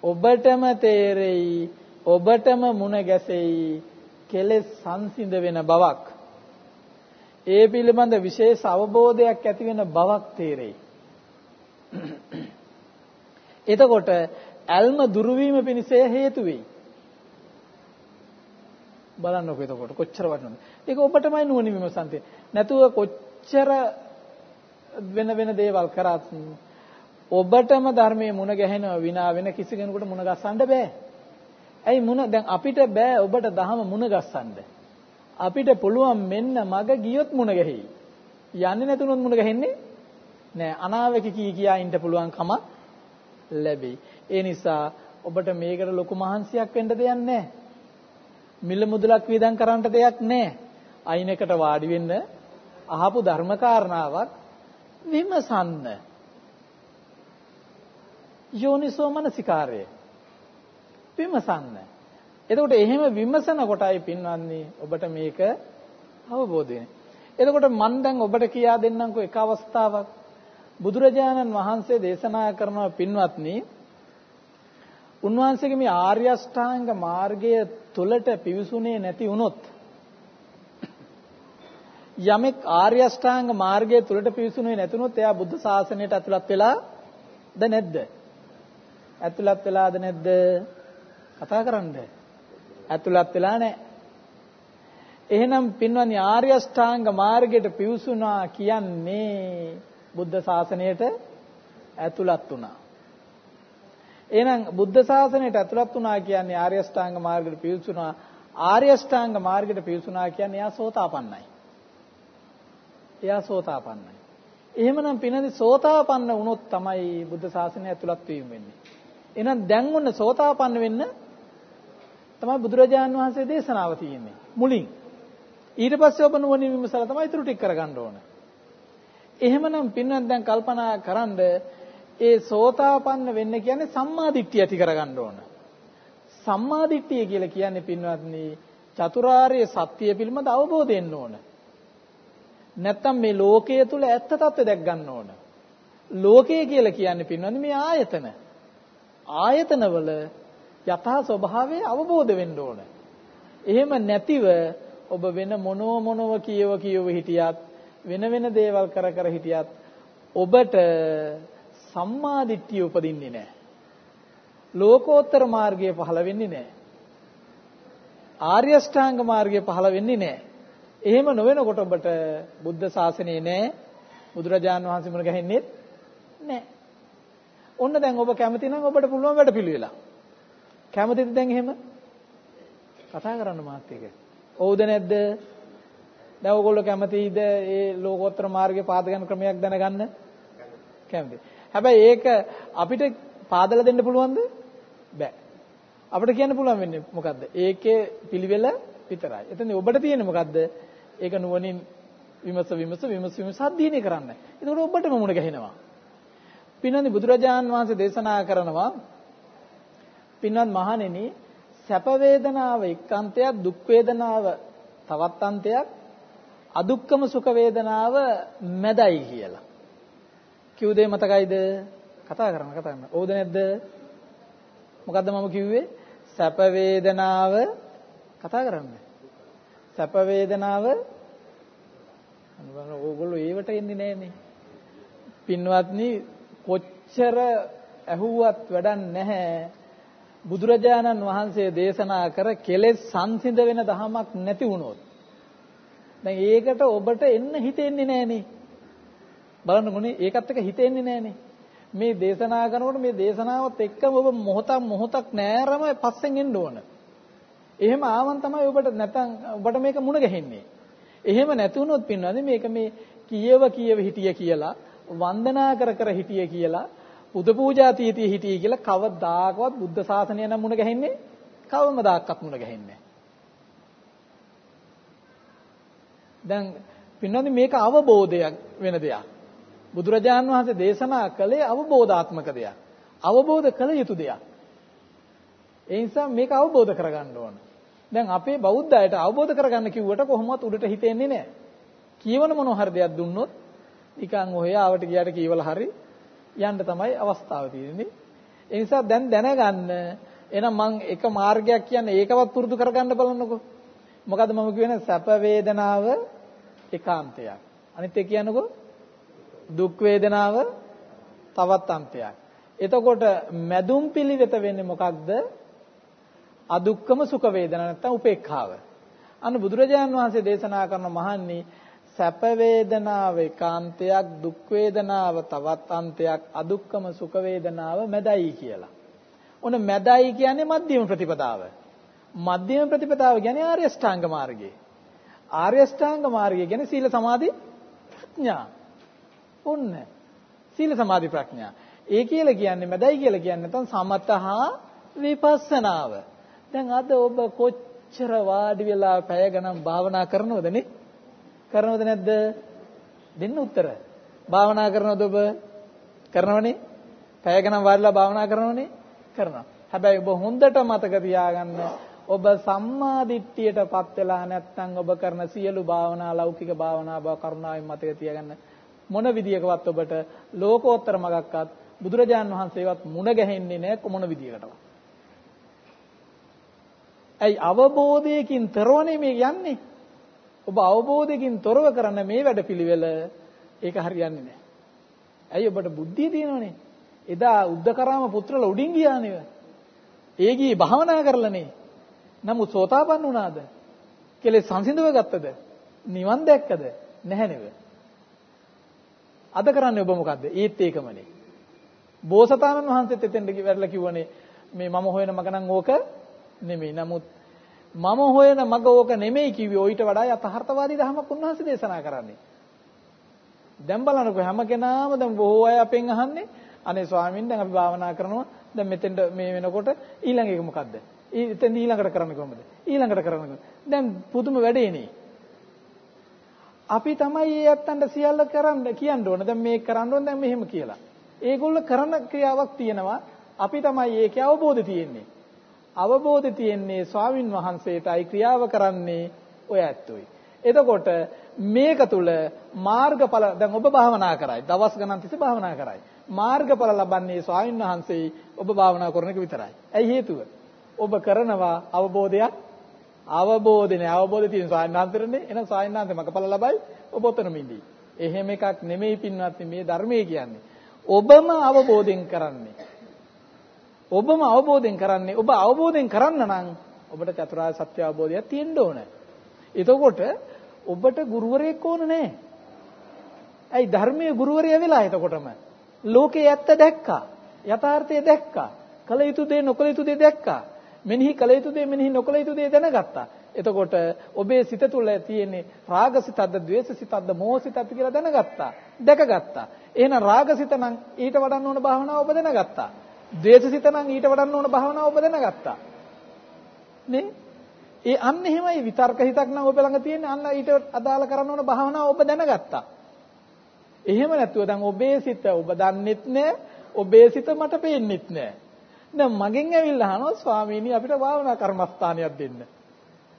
ඔබටම තේරෙයි ඔබටම මුණ ගැසෙයි කෙලෙස් සංසිඳ වෙන බවක්. ඒ පිළිබඳ විශේෂ අවබෝධයක් ඇති වෙන බවක් තේරෙයි. එතකොට ඇල්ම දුරු වීම පිණිස හේතු වෙයි. බලන්නකෝ එතකොට කොච්චර වටිනවද? ඒක ඔබටමයි නුවණින් විමසන්තේ. නැතුව කොච්චර වෙන වෙන දේවල් කරත් ඔබටම ධර්මයේ මුණ ගැහෙනව විනා වෙන කිසි කෙනෙකුට මුණ ගස්සන්න බෑ ඇයි මුණ දැන් අපිට බෑ ඔබට දහම මුණ ගස්සන්න. අපිට පුළුවන් මෙන්න මග ගියොත් මුණ ගැහෙයි. යන්නේ නැතුනොත් මුණ ගැහෙන්නේ නෑ. අනාවක කී කියා ඉන්න පුළුවන් කම ලැබෙයි. ඒ නිසා ඔබට මේකට ලොකු මහන්සියක් වෙන්න දෙයක් නෑ. මිල මුදලක් වේදම් කරන්නට දෙයක් නෑ. අයිනකට වාඩි වෙන්න අහපු ධර්ම කාරණාවක් විමසන්න. යෝනිසෝ මනසිකාරය විමසන්න. එතකොට එහෙම විමසන කොටයි පින්වත්නි ඔබට මේක අවබෝධ වෙන්නේ. එතකොට මම දැන් ඔබට කියා දෙන්නම්කෝ එක අවස්ථාවක්. බුදුරජාණන් වහන්සේ දේශනා කරන පින්වත්නි උන්වහන්සේගේ මේ ආර්ය අෂ්ටාංග මාර්ගය තුලට පිවිසුනේ නැති වුණොත් යමෙක් ආර්ය අෂ්ටාංග මාර්ගය තුලට පිවිසුනේ නැතුනොත් එයා බුද්ධ ශාසනයට ඇතුළත් වෙලාද නැද්ද? ඇතුළත් වෙලාද නැද්ද? කතා කරන්න. ඇතුළත් වෙලා නැහැ. එහෙනම් පින්වත්නි ආර්ය අෂ්ටාංග මාර්ගයට පිවිසුනා කියන්නේ බුද්ධ ශාසනයට ඇතුළත් වුණා. එහෙනම් බුද්ධ ශාසනයට ඇතුළත් වුණා කියන්නේ ආර්ය අෂ්ටාංග මාර්ගයට පිවිසුණා. ආර්ය අෂ්ටාංග මාර්ගයට පිවිසුණා කියන්නේ එයා සෝතාපන්නයි. එයා සෝතාපන්නයි. එහෙමනම් පිනදි සෝතාපන්න වුණොත් තමයි බුද්ධ ශාසනය ඇතුළත් වීම වෙන්නේ. එහෙනම් දැන් ඔන්න සෝතාපන්න වෙන්න තමයි බුදුරජාන් වහන්සේ දේශනාව තියෙන්නේ. මුලින්. ඊට පස්සේ ඔබ නුවණින් විමසලා තමයි ඊටු ටික කරගන්න ඕන. එහෙමනම් පින්වත් දැන් කල්පනා කරන්ද ඒ සෝතාපන්න වෙන්න කියන්නේ සම්මාදිට්ඨිය ඇති කරගන්න ඕන. සම්මාදිට්ඨිය කියලා කියන්නේ පින්වත්නි චතුරාර්ය සත්‍ය පිළිබඳ අවබෝධය එන්න ඕන. නැත්තම් මේ ලෝකයේ තුල ඇත්ත తත්ත්වය දැක් ගන්න ඕන. ලෝකය කියලා කියන්නේ පින්වත්නි මේ ආයතන. ආයතනවල යථා ස්වභාවය අවබෝධ වෙන්න ඕන. එහෙම නැතිව ඔබ වෙන මොනෝ මොනව කියව කියව හිටියත් වෙන වෙන දේවල් කර කර හිටියත් ඔබට සම්මා දිට්ඨිය උපදින්නේ නැහැ. ලෝකෝත්තර මාර්ගය පහළ වෙන්නේ නැහැ. ආර්ය අෂ්ටාංග මාර්ගය පහළ වෙන්නේ නැහැ. එහෙම නොවෙනකොට ඔබට බුද්ධ ශාසනය නැහැ. බුදුරජාන් වහන්සේ මුණ ගැහෙන්නේ නැහැ. ඔන්න දැන් ඔබ කැමති නම් ඔබට පුළුවන් වැඩ පිළිවෙලා. කැමතිද දැන් එහෙම? කතා කරන්න මාත් එක්ක. ඔව්ද නැද්ද? දැන් ඔයගොල්ලෝ කැමතිද මේ ලෝකෝත්තර මාර්ගයේ පාද ගන්න ක්‍රමයක් දැනගන්න? කැමති. හැබැයි ඒක අපිට පාදලා දෙන්න පුළුවන්ද? බෑ. අපිට කියන්න පුළුවන් වෙන්නේ මොකද්ද? ඒකේ පිළිවෙල විතරයි. එතන ඔබට තියෙන්නේ මොකද්ද? ඒක නුවණින් විමස විමස විමස විමස අධ්‍යයනය කරන්න. එතකොට ඔබටම මුණ ගැහෙනවා. පින්නනි බුදුරජාන් වහන්සේ දේශනා කරනවා පින්වත් මහණෙනි සැප වේදනාව එක්කන්තයක් දුක් වේදනාව තවත් අන්තයක් අදුක්කම සුඛ වේදනාව මැදයි කියලා. කිව් දේ මතකයිද? කතා කරන්න කතා කරන්න. ඕද නැද්ද? මොකද්ද මම කිව්වේ? සැප වේදනාව කතා කරන්න. සැප වේදනාව අනුබල ඕගොල්ලෝ ඒවට එන්නේ නැහනේ. පින්වත්නි කොච්චර ඇහුවත් වැඩක් නැහැ. බුදුරජාණන් වහන්සේ දේශනා කර කෙලෙස් සංසිඳ වෙන දහමක් නැති වුණොත් දැන් ඒකට ඔබට එන්න හිතෙන්නේ නැහනේ. බලන්නකොනේ ඒකත් එක්ක හිතෙන්නේ නැහනේ. මේ දේශනා කරනකොට මේ දේශනාවත් එක්කම ඔබ මොහොතක් මොහොතක් නෑරම පස්සෙන් එන්න ඕන. එහෙම ආවන් තමයි ඔබට නැතන් ඔබට මේක මුණ ගැහෙන්නේ. එහෙම නැති වුණොත් පින්නවද මේක මේ කියව කියව හිටිය කියලා වන්දනා කර කර හිටිය කියලා පුද පූජා තීතිය හිටිය කියලා කවදාකවත් බුද්ධ ශාසනය නම් මුණ ගැහෙන්නේ කවමදාකවත් මුණ ගැහෙන්නේ දැන් පින්නවද මේක අවබෝධයක් වෙන දෙයක්. බුදුරජාන් වහන්සේ දේශනා කළේ අවබෝධාත්මක දෙයක්. අවබෝධ කළ යුතු දෙයක්. ඒ නිසා මේක අවබෝධ කරගන්න ඕන. දැන් අපේ බෞද්ධ අයට අවබෝධ කරගන්න කිව්වට කොහොමවත් උඩට හිතෙන්නේ නැහැ. කියවන මොන හරි දෙයක් දුන්නොත් නිකන් ඔය ආවට ගියාට කියවලා හරි යන්න තමයි අවස්ථාව තියෙන්නේ. ඒ නිසා දැන් දැනගන්න එහෙනම් මම එක මාර්ගයක් කියන්නේ ඒකවත් පුරුදු කරගන්න බලන්නකෝ. මොකද මම කියන්නේ සැප වේදනාව ඒකාන්තයක්. අනිත් එක කියනකෝ දුක් වේදනාව තවත් අන්තයක්. එතකොට මැදුම් පිළිවෙත වෙන්නේ මොකක්ද? අදුක්කම සුඛ වේදනා නැත්නම් උපේක්ඛාව. අන්න බුදුරජාන් වහන්සේ දේශනා කරන මහන්නේ සැප වේදනාව ඒකාන්තයක් දුක් වේදනාව තවත් අන්තයක් අදුක්කම සුඛ වේදනාව මැදයි කියලා. ඔන්න මැදයි කියන්නේ මධ්‍යම ප්‍රතිපදාව. මධ්‍යම ප්‍රතිපදාව කියන්නේ ආර්ය ශ්‍රාංග මාර්ගය. ආර්ය ශ්‍රාංග මාර්ගය කියන්නේ සීල සමාධි ප්‍රඥා. ඔන්න සීල සමාධි ප්‍රඥා. ඒ කියලා කියන්නේ මැදයි කියලා කියන්නේ නැත්නම් සමතහා විපස්සනාව. දැන් අද ඔබ කොච්චර වාඩි වෙලා පැය ගණන් භාවනා කරනවද නේ? කරනවද නැද්ද? දෙන්න උත්තර. භාවනා කරනවද ඔබ? කරනවනේ? පැය ගණන් වාඩිලා භාවනා කරනවනේ? කරනවා. හැබැයි ඔබ හොඳට මතක තියාගන්න ඔබ සම්මා දිට්ඨියටපත් වෙලා නැත්නම් ඔබ කරන සියලු භාවනා ලෞකික භාවනා බව කරුණාවෙන් මතක තියාගන්න මොන විදියකවත් ඔබට ලෝකෝත්තර මගක්වත් බුදුරජාන් වහන්සේවත් මුණ ගැහෙන්නේ නැහැ කොමන විදියකටවත්. ඇයි අවබෝධයකින් තොරවනේ මේ යන්නේ? ඔබ අවබෝධයකින් තොරව කරන මේ වැඩපිළිවෙල ඒක හරියන්නේ නැහැ. ඇයි ඔබට බුද්ධිය තියෙනවනේ. එදා උද්දකරාම පුත්‍රලා උඩින් ගියානේ. ඒ ගියේ භාවනා කරලානේ. නමුත් සෝතාපන්න වුණාද? කෙලෙස් සංසිඳව ගත්තද? නිවන් දැක්කද? නැහැ නෙව. අද කරන්නේ ඔබ මොකද්ද? ඒත් ඒකමනේ. බෝසතාණන් වහන්සේත් එතෙන්ට වැරලා කිව්වනේ මේ මම හොයන මග නම් ඕක නෙමෙයි. නමුත් මම හොයන මග ඕක නෙමෙයි කිව්වේ ඊට වඩා යථාර්ථවාදී ධර්මයක් උන්වහන්සේ දේශනා කරන්නේ. දැන් බලන්නකෝ හැම කෙනාම දැන් බොහෝ අය අපෙන් අහන්නේ අනේ ස්වාමීන් දැන් අපි භාවනා කරනවා දැන් මෙතෙන්ට මේ වෙනකොට ඊළඟ එක මොකද්ද? එතෙන් ඊළඟට කරන්නේ කොහොමද? ඊළඟට කරන්නේ දැන් පුදුම වැඩේනේ. අපි තමයි ඒ යත්තන්ට සියල්ල කරන්න කියන්න ඕන. දැන් මේක කරන්න ඕන දැන් මෙහෙම කියලා. ඒගොල්ල කරන ක්‍රියාවක් තියෙනවා. අපි තමයි ඒකේ අවබෝධය තියෙන්නේ. අවබෝධය තියෙන්නේ ස්වාමින් වහන්සේටයි ක්‍රියාව කරන්නේ ඔය ඇත්තෝයි. එතකොට මේක තුල මාර්ගඵල දැන් ඔබ භාවනා කරයි. දවස් ගණන් තිස්සේ භාවනා කරයි. මාර්ගඵල ලබන්නේ ස්වාමින් වහන්සේ ඔබ භාවනා කරන එක විතරයි. ඇයි හේතුව? ඔබ කරනවා අවබෝධයක් අවබෝධනේ අවබෝධය තියෙන ස්වාමීන් වහන්සේනේ එහෙනම් ස්වාමීන් වහන්සේ මගපල ලබයි ඔබ ඔතනම ඉඳී. එහෙම එකක් නෙමෙයි පින්වත්නි මේ ධර්මයේ කියන්නේ. ඔබම අවබෝධයෙන් කරන්නේ. ඔබම අවබෝධයෙන් කරන්නේ ඔබ අවබෝධයෙන් කරන්න නම් ඔබට චතුරාර්ය සත්‍ය අවබෝධයක් තියෙන්න ඕන. එතකොට ඔබට ගුරුවරයෙක් ඕන නැහැ. ඇයි ධර්මයේ ගුරුවරයා වෙලා එතකොටම ලෝකේ ඇත්ත දැක්කා. යථාර්ථය දැක්කා. කල යුතු දේ නොකල යුතු දේ දැක්කා. මෙනෙහි කළ යුතු දේ මෙනෙහි නොකළ යුතු දේ දැනගත්තා. එතකොට ඔබේ සිත තුළ තියෙන්නේ රාගසිතක්ද ද්වේෂසිතක්ද මෝහසිතක්ද කියලා දැනගත්තා. දැකගත්තා. එහෙනම් රාගසිත නම් ඊට වඩන්න ඕන භාවනාව ඔබ දැනගත්තා. ද්වේෂසිත නම් ඊට වඩන්න ඕන භාවනාව ඔබ දැනගත්තා. නේ? ඒ අන්න එහෙමයි විතර්ක හිතක් නම් ඔබ ළඟ තියෙන්නේ අන්න ඊට අදාළ කරන්න ඕන භාවනාව ඔබ දැනගත්තා. එහෙම නැතුව දැන් ඔබේ සිත ඔබ දන්නෙත් නෑ ඔබේ සිත මට පේන්නෙත් නෑ. දැන් මගෙන් ඇවිල්ලා අහනවා ස්වාමීනි අපිට භාවනා කර්මස්ථානයක් දෙන්න.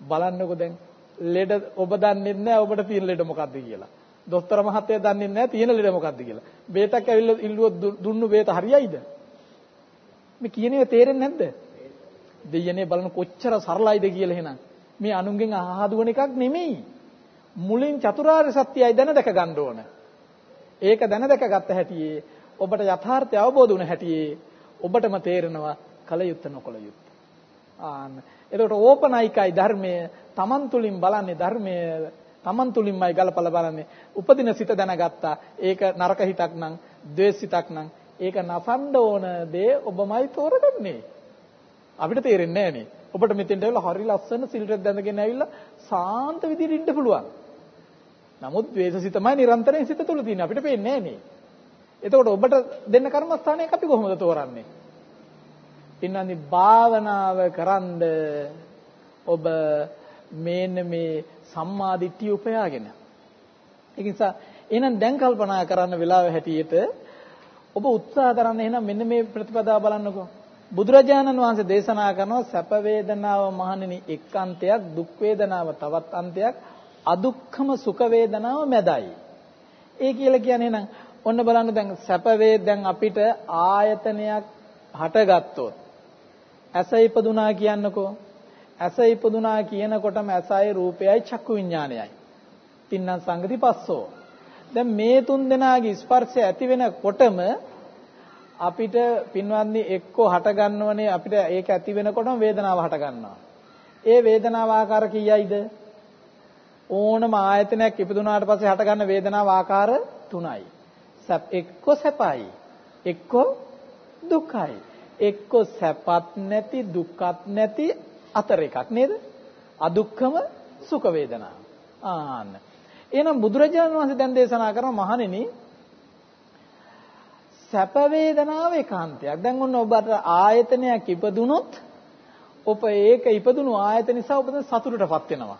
බලන්නකෝ දැන් ලෙඩ ඔබ දන්නේ නැහැ ඔබට තියෙන ලෙඩ මොකද්ද කියලා. දොස්තර මහත්තයා දන්නේ නැහැ තියෙන ලෙඩ මොකද්ද කියලා. බේතක් ඇවිල්ලා ඉල්ලුවොත් දුන්නු බේත හරියයිද? මේ කියනේ තේරෙන්නේ නැද්ද? දෙයනේ බලන කොච්චර සරලයිද කියලා එහෙනම්. මේ අනුන්ගෙන් අහහදුවන එකක් නෙමෙයි. මුලින් චතුරාර්ය සත්‍යයයි දැන දැක ගන්න ඕන. ඒක දැන දැක ගත්ත හැටියේ ඔබට යථාර්ථය අවබෝධ වුණ හැටියේ ඔබටම තේරෙනවා කල යුත්ත නොකල යුත්ත. ආන්න. එතකොට ඕපනයිකයි ධර්මය තමන් තුලින් බලන්නේ ධර්මය තමන් තුලින්මයි ගලපලා බලන්නේ. උපදින සිත දැනගත්තා. ඒක නරක හිතක් නම්, ද්වේෂ හිතක් නම් ඒක නසන්න ඕන දේ ඔබමයි තෝරගන්නේ. අපිට තේරෙන්නේ නැහැ ඔබට මෙතෙන්ට ඇවිල්ලා හරි ලස්සන සිල්රෙත් දැනගෙන ඇවිල්ලා සාන්ත විදිහට ඉන්න පුළුවන්. නමුත් ද්වේෂසිතමයි නිරන්තරයෙන් සිත තුල තියෙන්නේ. අපිට පේන්නේ නැහැ එතකොට ඔබට දෙන්න කර්මස්ථානයක් අපි කොහොමද තෝරන්නේ? පින්නන්දි භාවනාව කරන්ද ඔබ මේන්න මේ සම්මා දිට්ඨිය උපයාගෙන. ඒ නිසා එහෙනම් දැන් කල්පනා කරන්න වෙලාව හැටියට ඔබ උත්සාහ කරන්න එහෙනම් මෙන්න මේ ප්‍රතිපදාව බලන්නකෝ. බුදුරජාණන් වහන්සේ දේශනා කරනවා සැප වේදනාව මහණෙනි එක් අන්තයක් දුක් වේදනාව තවත් අන්තයක් අදුක්ඛම සුඛ වේදනාව මැදයි. ඒ කියලා කියන්නේ නම් ඔන්න බලන්න දැන් සැප දැන් අපිට ආයතනයක් හටගත්තොත් ඇස ඉපදුනා කියන්නකෝ ඇස ඉපදුනා කියනකොටම ඇසයි රූපයයි චක්කු විඥානයයි තින්නම් සංගති පස්සෝ දැන් මේ තුන් දෙනාගේ ස්පර්ශය ඇති වෙනකොටම අපිට පින්වත්නි එක්කෝ හට ගන්නවනේ අපිට ඒක ඇති වෙනකොටම වේදනාව හට ගන්නවා ඒ වේදනාව ආකාර කීයයිද? ඕනම ආයතනයක් ඉපදුනාට පස්සේ හට ගන්න වේදනාව ආකාර තුනයි. සැප එක්ක සැපයි. එක්ක දුකයි. එක්ක සැපත් නැති දුක්වත් නැති අතර එකක් නේද? අදුක්කම සුඛ වේදනා. ආන්න. එහෙනම් බුදුරජාණන් වහන්සේ දැන් දේශනා කරන මහණෙනි සැප වේදනාව ඒකාන්තයක් දැන් ඔන්න ඔබට ආයතනයක් ඉපදුනොත් ඔබ ඒක ඉපදුණු ආයතන නිසා ඔබ සතුටටපත් වෙනවා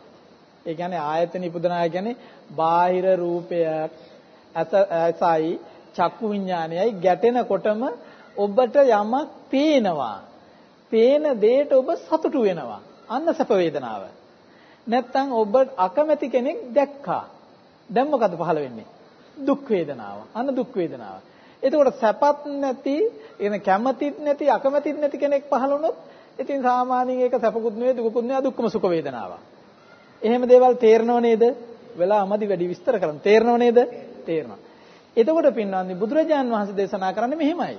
ඒ කියන්නේ ආයතන ඉපදනා කියන්නේ බාහිර රූපයක් ඇසයි චක්කු විඥානයයි ගැටෙනකොටම ඔබට යමක් පේනවා. පේන දෙයට ඔබ සතුටු වෙනවා. අන්න සැප වේදනාව. නැත්තම් ඔබ අකමැති කෙනෙක් දැක්කා. දැන් මොකද පහළ වෙන්නේ? දුක් වේදනාව. අන්න දුක් වේදනාව. එතකොට සැපත් නැති, එන කැමැතිත් නැති, අකමැතිත් නැති කෙනෙක් පහළ වුණොත් ඉතින් සාමාන්‍යයෙන් ඒක සැපකුත් නෙවෙයි දුකකුත් නෙවෙයි දුක්ඛම සුඛ වේදනාවක්. එහෙම දේවල් තේරෙනව නේද? වෙලාවමදි වැඩි විස්තර කරන්න තේරෙනව නේද? තේරෙනවා. එතකොට පින්වත්නි බුදුරජාන් වහන්සේ දේශනා කරන්නේ මෙහෙමයි.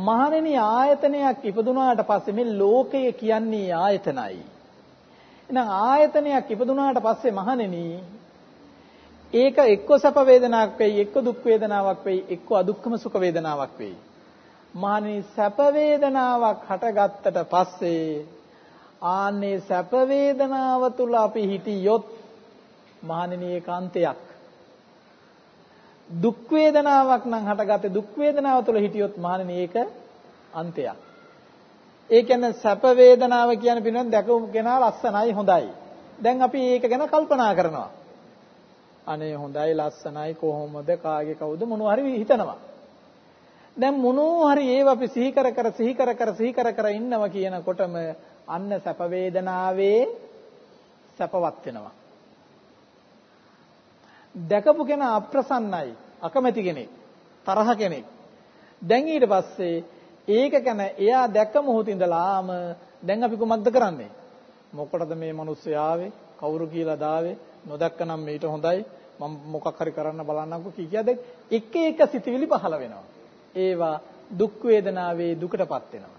මහණෙනි ආයතනයක් ඉපදුනාට පස්සේ මේ ලෝකය කියන්නේ ආයතනයි. එහෙනම් ආයතනයක් ඉපදුනාට පස්සේ මහණෙනි ඒක එක්ක සැප වේදනාවක් වෙයි එක්ක දුක් වේදනාවක් වෙයි එක්ක අදුක්කම සුඛ වේදනාවක් වෙයි මහණෙනි සැප වේදනාවක් හටගත්තට පස්සේ ආන්නේ සැප වේදනාව තුල අපි හිටියොත් මහණෙනි ඒකාන්තයක් දුක් වේදනාවක් නම් හටගත්තේ දුක් වේදනාව තුළ හිටියොත් මහණෙනි ඒක අන්තයක්. ඒ කියන්නේ සැප වේදනාව කියන පිනොත් දැකපු කෙනා ලස්සනයි හොඳයි. දැන් අපි ඒක ගැන කල්පනා කරනවා. අනේ හොඳයි ලස්සනයි කොහොමද කාගේ කවුද මොනවා හරි හිතනවා. දැන් මොනවා හරි ඒව අපි සිහි කර කර සිහි කර කර සිහි කර කර ඉන්නවා කියනකොටම අන්න සැප වේදනාවේ සැපවත් වෙනවා. දැකපු කෙනා අප්‍රසන්නයි, අකමැති කෙනෙක්, තරහ කෙනෙක්. දැන් ඊට පස්සේ ඒක ගැන එයා දැක්ක මොහොත ඉඳලාම දැන් අපි කොහොමද කරන්නේ? මොකටද මේ මිනිස්සු ආවේ? කවුරු කියලා දාවේ? නොදැක්කනම් මේට හොඳයි. මම මොකක් හරි කරන්න බලන්නම්කෝ කී කියද එක එක සිතිවිලි පහළ වෙනවා. ඒවා දුක් වේදනාවේ දුකටපත් වෙනවා.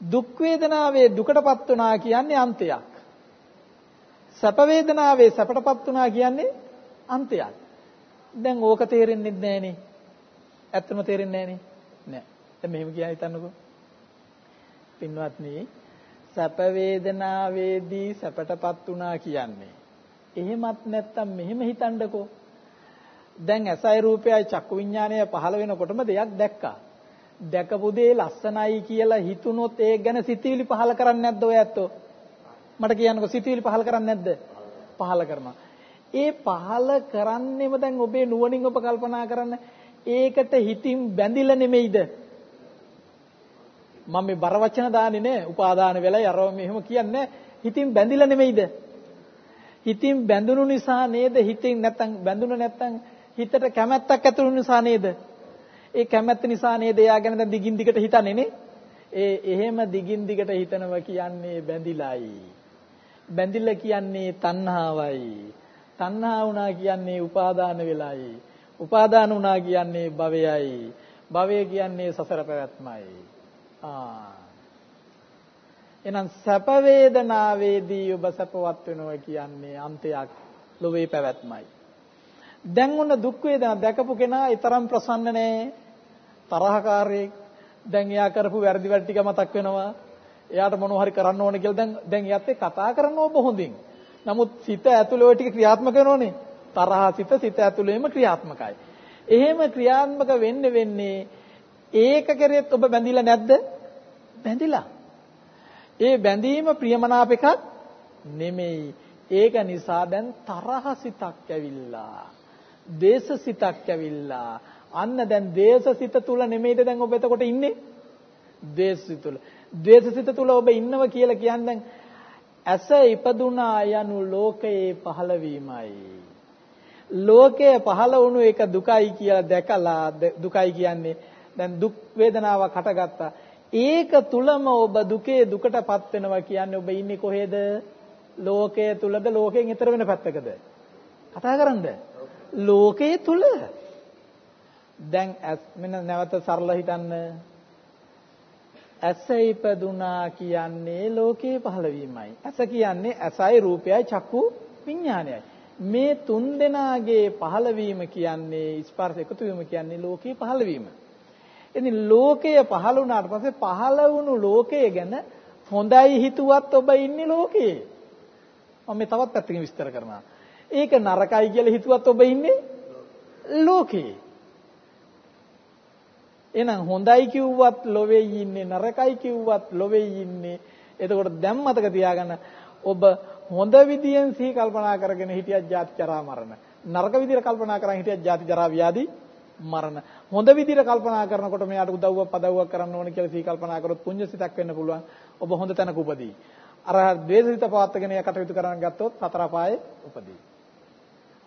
දුක් වේදනාවේ දුකටපත් වුණා කියන්නේ අන්තයක්. සැප වේදනාවේ සැපටපත් වුණා කියන්නේ අන්තයක්. දැන් ඕක තේරෙන්නේ නැහනේ. ඇත්තම තේරෙන්නේ නැහනේ. නෑ. දැන් මෙහෙම කියන හිතන්නකෝ. පින්වත්නි සැප වේදනාවේදී සැපටපත් වුණා කියන්නේ. එහෙමත් නැත්තම් මෙහෙම හිතන්නකෝ. දැන් ඇසයි රූපයයි චක්කු විඥානය පහළ වෙනකොටම දෙයක් දැක්කා. දැකපු දේ ලස්සනයි කියලා හිතුනොත් ඒ ගැන සිතිවිලි පහළ කරන්නේ නැද්ද ඔය ඇත්තෝ? මට කියන්නකෝ සිතිවිලි පහළ කරන්නේ නැද්ද? පහළ කරනවා. ඒ පහල කරන්නෙම දැන් ඔබේ නුවණින් ඔබ කල්පනා කරන්න ඒකට හිතින් බැඳිලා නෙමෙයිද මම මේ බර වචන දාන්නේ නෑ උපාදාන වෙලයි අරව මෙහෙම කියන්නේ හිතින් බැඳිලා නෙමෙයිද හිතින් බැඳුණු නිසා නේද හිතින් නැත්තම් බැඳුණ නැත්තම් හිතට කැමැත්තක් ඇති නිසා නේද ඒ කැමැත්ත නිසා නේද එයා ගැන දැන් දිගින් දිගට හිතන්නේ නේ ඒ එහෙම දිගින් දිගට හිතනවා කියන්නේ බැඳිලායි බැඳිලා කියන්නේ තණ්හාවයි තණ්හා වුණා කියන්නේ උපාදාන වෙලයි. උපාදාන වුණා කියන්නේ භවයයි. භවය කියන්නේ සසර පැවැත්මයි. ආ. එහෙනම් සැප වේදනාවේදී ඔබ සැපවත් වෙනවා කියන්නේ අන්තයක් ලෝවේ පැවැත්මයි. දැන් උන දුක් වේදනා දැකපු කෙනා ඊතරම් ප්‍රසන්න නෑ. තරහකාරයෙක්. දැන් එයා කරපු වැරදි වැඩ ටික මතක් වෙනවා. එයාට මොනව හරි කරන්න ඕන කියලා දැන් දැන් එයාත් කතා කරන්න ඔබ හොඳින්. නමුත් සිත ඇතුළේ ওই ටික ක්‍රියාත්මක වෙනෝනේ. තරහා සිත සිත ඇතුළේම ක්‍රියාත්මකයි. එහෙම ක්‍රියාත්මක වෙන්න වෙන්නේ ඒක කෙරෙත් ඔබ බැඳිලා නැද්ද? බැඳිලා. ඒ බැඳීම ප්‍රියමනාප එකක් නෙමෙයි. ඒක නිසා දැන් තරහ සිතක් ඇවිල්ලා. දේශ සිතක් ඇවිල්ලා. අන්න දැන් දේශ සිත තුල නෙමෙයිද දැන් ඔබ එතකොට ඉන්නේ? දේශ සිත තුල. දේශ සිත තුල ඔබ ඉන්නවා කියලා කියන්නේ ඇස ඉපදුනා යනු ලෝකයේ පහළවීමයි. ලෝකයේ පහළ වුණු එක දුකයි කියලා දැකලා දුකයි කියන්නේ දැන් දුක් වේදනාවක් හටගත්තා. ඒක තුලම ඔබ දුකේ දුකටපත් වෙනවා කියන්නේ ඔබ ඉන්නේ කොහෙද? ලෝකයේ තුලද ලෝකයෙන් ඈතර වෙන පැත්තකද? කතා කරන්ද? ලෝකයේ තුල. දැන් මෙන්න නැවත සරල හිතන්න ඇස ඉපදුනා කියන්නේ ලෝකේ පහළවීමයි. ඇස කියන්නේ ඇසයි රූපයයි චක්කු විඥානයයි. මේ තුන් දෙනාගේ පහළවීම කියන්නේ ස්පර්ශ එකතු වීම කියන්නේ ලෝකේ පහළවීම. ඉතින් ලෝකය පහළ වුණාට පස්සේ පහළ වුණු ලෝකය ගැන හොඳයි හිතුවත් ඔබ ඉන්නේ ලෝකේ. මම මේ තවත් පැත්තකින් විස්තර කරනවා. ඒක නරකයි කියලා හිතුවත් ඔබ ඉන්නේ ලෝකේ. එහෙනම් හොඳයි කිව්වත් ලොවේ ඉන්නේ නරකයි කිව්වත් ලොවේ ඉන්නේ. එතකොට දැන් මතක තියාගන්න ඔබ හොඳ විදියෙන් සිහි කල්පනා කරගෙන හිටියත් ජාති ජරා මරණ. නරක විදියට කල්පනා කරන් හිටියත් ජාති ජරා ව්‍යාධි මරණ. හොඳ විදියට කල්පනා කරනකොට මෙයාට උදව්වක් පදව්වක් කරන්න ඕන කියලා සිහි කල්පනා කරොත් පුණ්‍යසිතක් වෙන්න පුළුවන්. ඔබ හොඳ තැනක උපදී. අර ද්වේෂසිත පවත්ගෙන කටයුතු කරන්න ගත්තොත් සතර පායේ උපදී.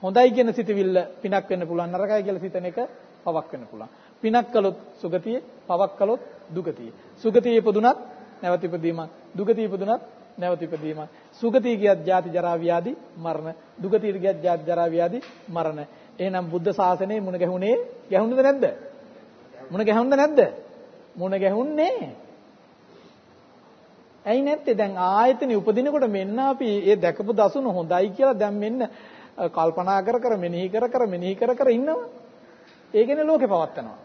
හොඳයි කියන සිතවිල්ල පිනක් වෙන්න පුළුවන් නරකයි කියලා සිතන එක පවක් වෙන්න පුළුවන්. පිනක් කළොත් සුගතිය, පවක් කළොත් දුගතිය. සුගතිය ඉපදුනත් නැවත ඉපදීමක්, දුගතිය ඉපදුනත් නැවත ඉපදීමක්. සුගතිය කියත් ජාති ජරා ව්‍යාධි මරණ, දුගතිය කියත් ජාති ජරා ව්‍යාධි මරණ. එහෙනම් බුද්ධ ශාසනය මුණ ගැහුනේ ගැහුණේද නැද්ද? මුණ ගැහුණද නැද්ද? මුණ ගැහුන්නේ. ඇයි නැත්තේ දැන් ආයතනෙ උපදිනකොට මෙන්න අපි ඒ දැකපු දසුන හොඳයි කියලා දැන් මෙන්න කල්පනා කර කර මෙනෙහි කර කර මෙනෙහි කර කර ඉන්නවා. ඒකනේ ලෝකේ පවත්තනවා.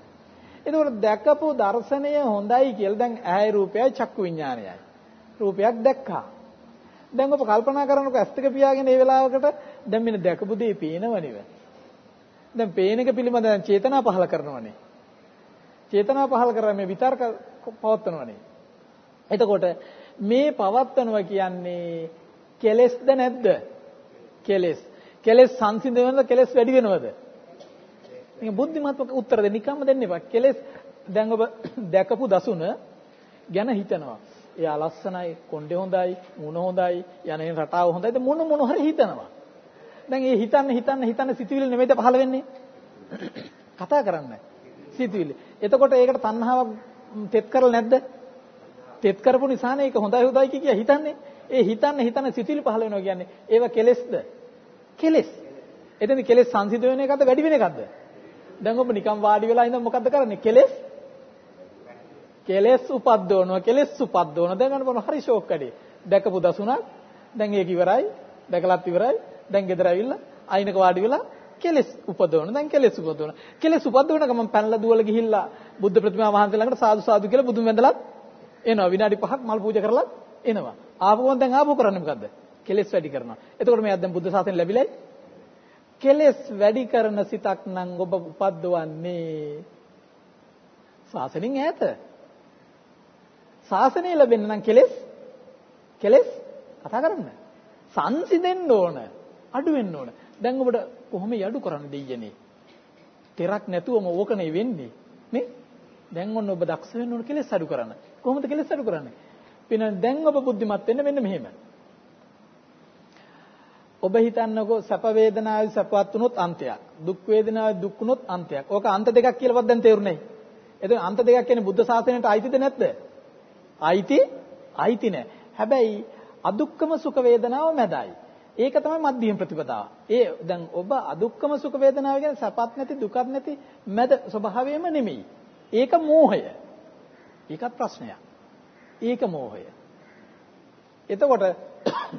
එතකොට දැකපු දර්ශනය හොඳයි කියලා දැන් ඇහැ රූපයයි චක්කු විඥානයයි. රූපයක් දැක්කා. දැන් ඔබ කල්පනා කරනකොට ඇස් දෙක පියාගෙන මේ වෙලාවකට දැන් මෙන්න දැකපු දේ පේනවනේ. දැන් පේන එක පිළිබඳ දැන් චේතනා පහල කරනවනේ. චේතනා පහල කරලා මේ විතර්ක පවත්වනවනේ. එතකොට මේ පවත්වනවා කියන්නේ කෙලෙස්ද නැද්ද? කෙලෙස්. කෙලෙස් සංසිඳවෙනවද කෙලෙස් වැඩි වෙනවද? මේක බුද්ධිමත්ව උත්තර දෙන්න නිකම්ම දෙන්න එපා. කෙලෙස් දැන් ඔබ දැකපු දසුන ගැන හිතනවා. එයා ලස්සනයි, කොණ්ඩේ හොඳයි, මුණ හොඳයි, යන්නේ රටාව හොඳයිද මොන මොන හරි හිතනවා. දැන් ඒ හිතන්න හිතන්න හිතන්න සිතුවිලි නෙමෙයිද පහළ වෙන්නේ? කතා කරන්න. සිතුවිලි. එතකොට ඒකට තණ්හාවක් තෙත් කරලා නැද්ද? තෙත් කරපු නිසානේ ඒක හොඳයි හොඳයි කිය හිතන්නේ. ඒ හිතන්න හිතන්න සිතුවිලි පහළ වෙනවා කියන්නේ ඒව කෙලෙස්ද? කෙලෙස්. එතෙන්ද කෙලෙස් සංසිඳ වෙන එකද වැඩි වෙන එකද? දැන් ඔබ නිකන් වාඩි වෙලා ඉඳන් මොකද්ද කරන්නේ? කෙලෙස් කෙලෙස් උපද්දවනවා කෙලෙස් උපද්දවනවා දැන් අන්න මොන හරි ෂෝක් කඩේ දැකපු දසුණක් දැන් ඒක ඉවරයි දැකලත් ඉවරයි දැන් ගෙදර ඇවිල්ලා අයිනක වාඩි වෙලා කෙලෙස් උපදවන දැන් කෙලෙස් උපදවන කෙලෙස් උපදවන ගමන් පැනලා දුවල ගිහිල්ලා බුද්ධ ප්‍රතිමා වහන්සේ ළඟට සාදු සාදු කියලා බුදුන් වැඳලා එනවා. විනාඩි 5ක් මල් පූජා කරලා එනවා. ආපු ගමන් දැන් ආපු කරන්නේ මොකද්ද? කෙලෙස් වැඩි කරනවා. එතකොට මෙයා දැන් බුද්ධ ශාසනය ලැබිලයි කෙලෙස් වැඩි කරන සිතක් නම් ඔබ උපද්දවන්නේ ශාසනින් ඈත. ශාසනය ලැබෙන්න නම් කෙලෙස් කෙලෙස් කතා කරන්න. සංසිඳෙන්න ඕන. අඩු වෙන්න ඕන. දැන් ඔබට කොහොම යඩු කරන්න දෙයියනේ. තෙරක් නැතුවම ඕකනේ වෙන්නේ. නේ? දැන් ඔන්න ඔබ දක්ෂ වෙන්න ඕන කෙලෙස් අඩු කරන්න. කොහොමද කෙලෙස් අඩු කරන්නේ? පින දැන් ඔබ බුද්ධිමත් වෙන්න මෙන්න මෙහෙම. ඔබ හිතන්නකෝ සැප වේදනාවේ සැපවත් වුණොත් අන්තයක්. දුක් වේදනාවේ දුක් වුණොත් අන්තයක්. ඕක අන්ත දෙකක් කියලාවත් දැන් තේරුනේ. එතන අන්ත දෙකක් කියන්නේ බුද්ධ ශාසනයට අයිතිද නැද්ද? අයිති අයිති නෑ. හැබැයි අදුක්කම සුඛ වේදනාව මැදයි. ඒක තමයි මධ්‍යම ප්‍රතිපදාව. ඒ දැන් ඔබ අදුක්කම සුඛ වේදනාව කියන්නේ සපත් නැති දුකක් නැති මැද ස්වභාවයම නෙමෙයි. ඒක මෝහය. ඒකත් ප්‍රශ්නයක්. ඒක මෝහය. එතකොට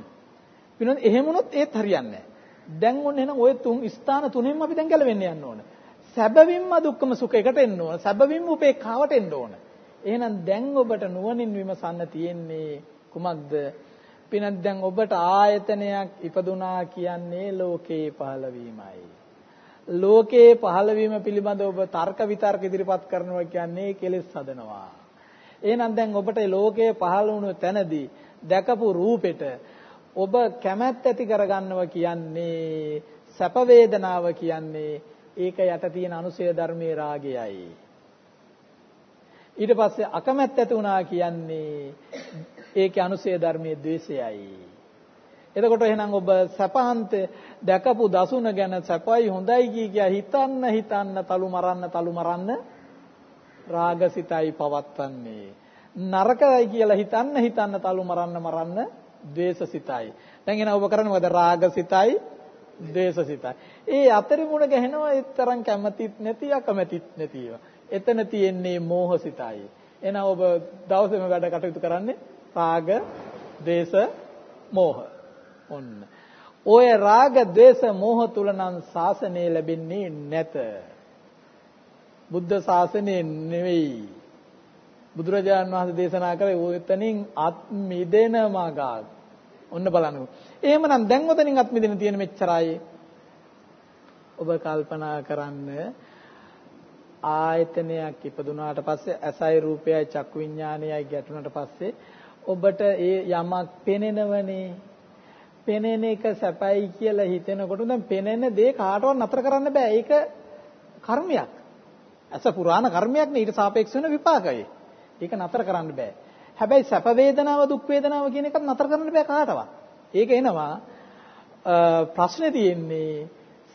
විනෝද එහෙම වුණොත් ඒත් හරියන්නේ දැන් ඔන්න එහෙනම් ওই තුන් ස්ථාන තුනෙන්ම අපි දැන් ගැලවෙන්න යන්න ඕන. සැබවින්ම දුක්ඛම සුඛයකට එන්න ඕන. සැබවින්ම උපේක්ඛාවට එන්න ඕන. එහෙනම් දැන් ඔබට නුවණින් විමසන්න තියෙන්නේ කුමක්ද? පිනක් දැන් ඔබට ආයතනයක් ඉපදුනා කියන්නේ ලෝකේ පහළවීමයි. ලෝකේ පහළවීම පිළිබඳව ඔබ තර්ක විතර්ක ඉදිරිපත් කරනවා කියන්නේ කෙලෙස් හදනවා. එහෙනම් දැන් ඔබට ලෝකයේ පහළ වුණු තැනදී දැකපු රූපෙට ඔබ කැමැත්ත ඇති කරගන්නවා කියන්නේ සැප වේදනාව කියන්නේ ඒක යට තියෙන අනුසය ධර්මයේ රාගයයි. ඊට පස්සේ අකමැත්ත ඇති වුණා කියන්නේ ඒකේ අනුසය ධර්මයේ ද්වේෂයයි. එතකොට එහෙනම් ඔබ සැපහන්ත දැකපු දසුන ගැන සැපයි හොඳයි කිය කිය හිතන්න හිතන්න තලු මරන්න තලු මරන්න රාගසිතයි පවත්තන්නේ. නරකයි කියලා හිතන්න හිතන්න තලු මරන්න මරන්න ද්වේෂසිතයි. දැන් එන ඔබ කරන්නේ මොකද රාගසිතයි ද්වේෂසිතයි. ඒ අතරේ මුණ ගැහෙනවා ඒ තරම් කැමැතිත් නැති අකමැතිත් නැතිව. එතන තියෙන්නේ මෝහසිතයි. එහෙනම් ඔබ දවසේම වැඩ කටයුතු කරන්නේ රාග, දේශ, මෝහ. ඔන්න. ඔය රාග, දේශ, මෝහ තුල නම් සාසනය ලැබෙන්නේ නැත. බුද්ධ ශාසනය නෙවෙයි. බුදුරජාන් වහන්සේ දේශනා කරේ ඔතනින් අත් මිදෙන මගක්. ඔන්න බලන්න. එහෙමනම් දැන් ඔතනින් අත් මිදෙන තියෙන මෙච්චරයි. ඔබ කල්පනා කරන්න ආයතනයක් ඉපදුනාට පස්සේ ඇසයි රූපයයි චක්කු විඥානයයි ගැටුණාට පස්සේ ඔබට ඒ යමක් පෙනෙනවනේ. පෙනෙන එක සැපයි කියලා හිතෙනකොට දැන් පෙනෙන දේ කාටවත් නතර කරන්න බෑ. ඒක කර්මයක්. ඇස පුරාණ කර්මයක් නේ. ඊට සාපේක්ෂ වෙන විපාකයි. ඒක නතර කරන්න බෑ. හැබැයි සැප වේදනාව දුක් වේදනාව කියන එකත් නතර කරන්න බෑ කාටවත්. ඒක එනවා ප්‍රශ්නේ තියෙන්නේ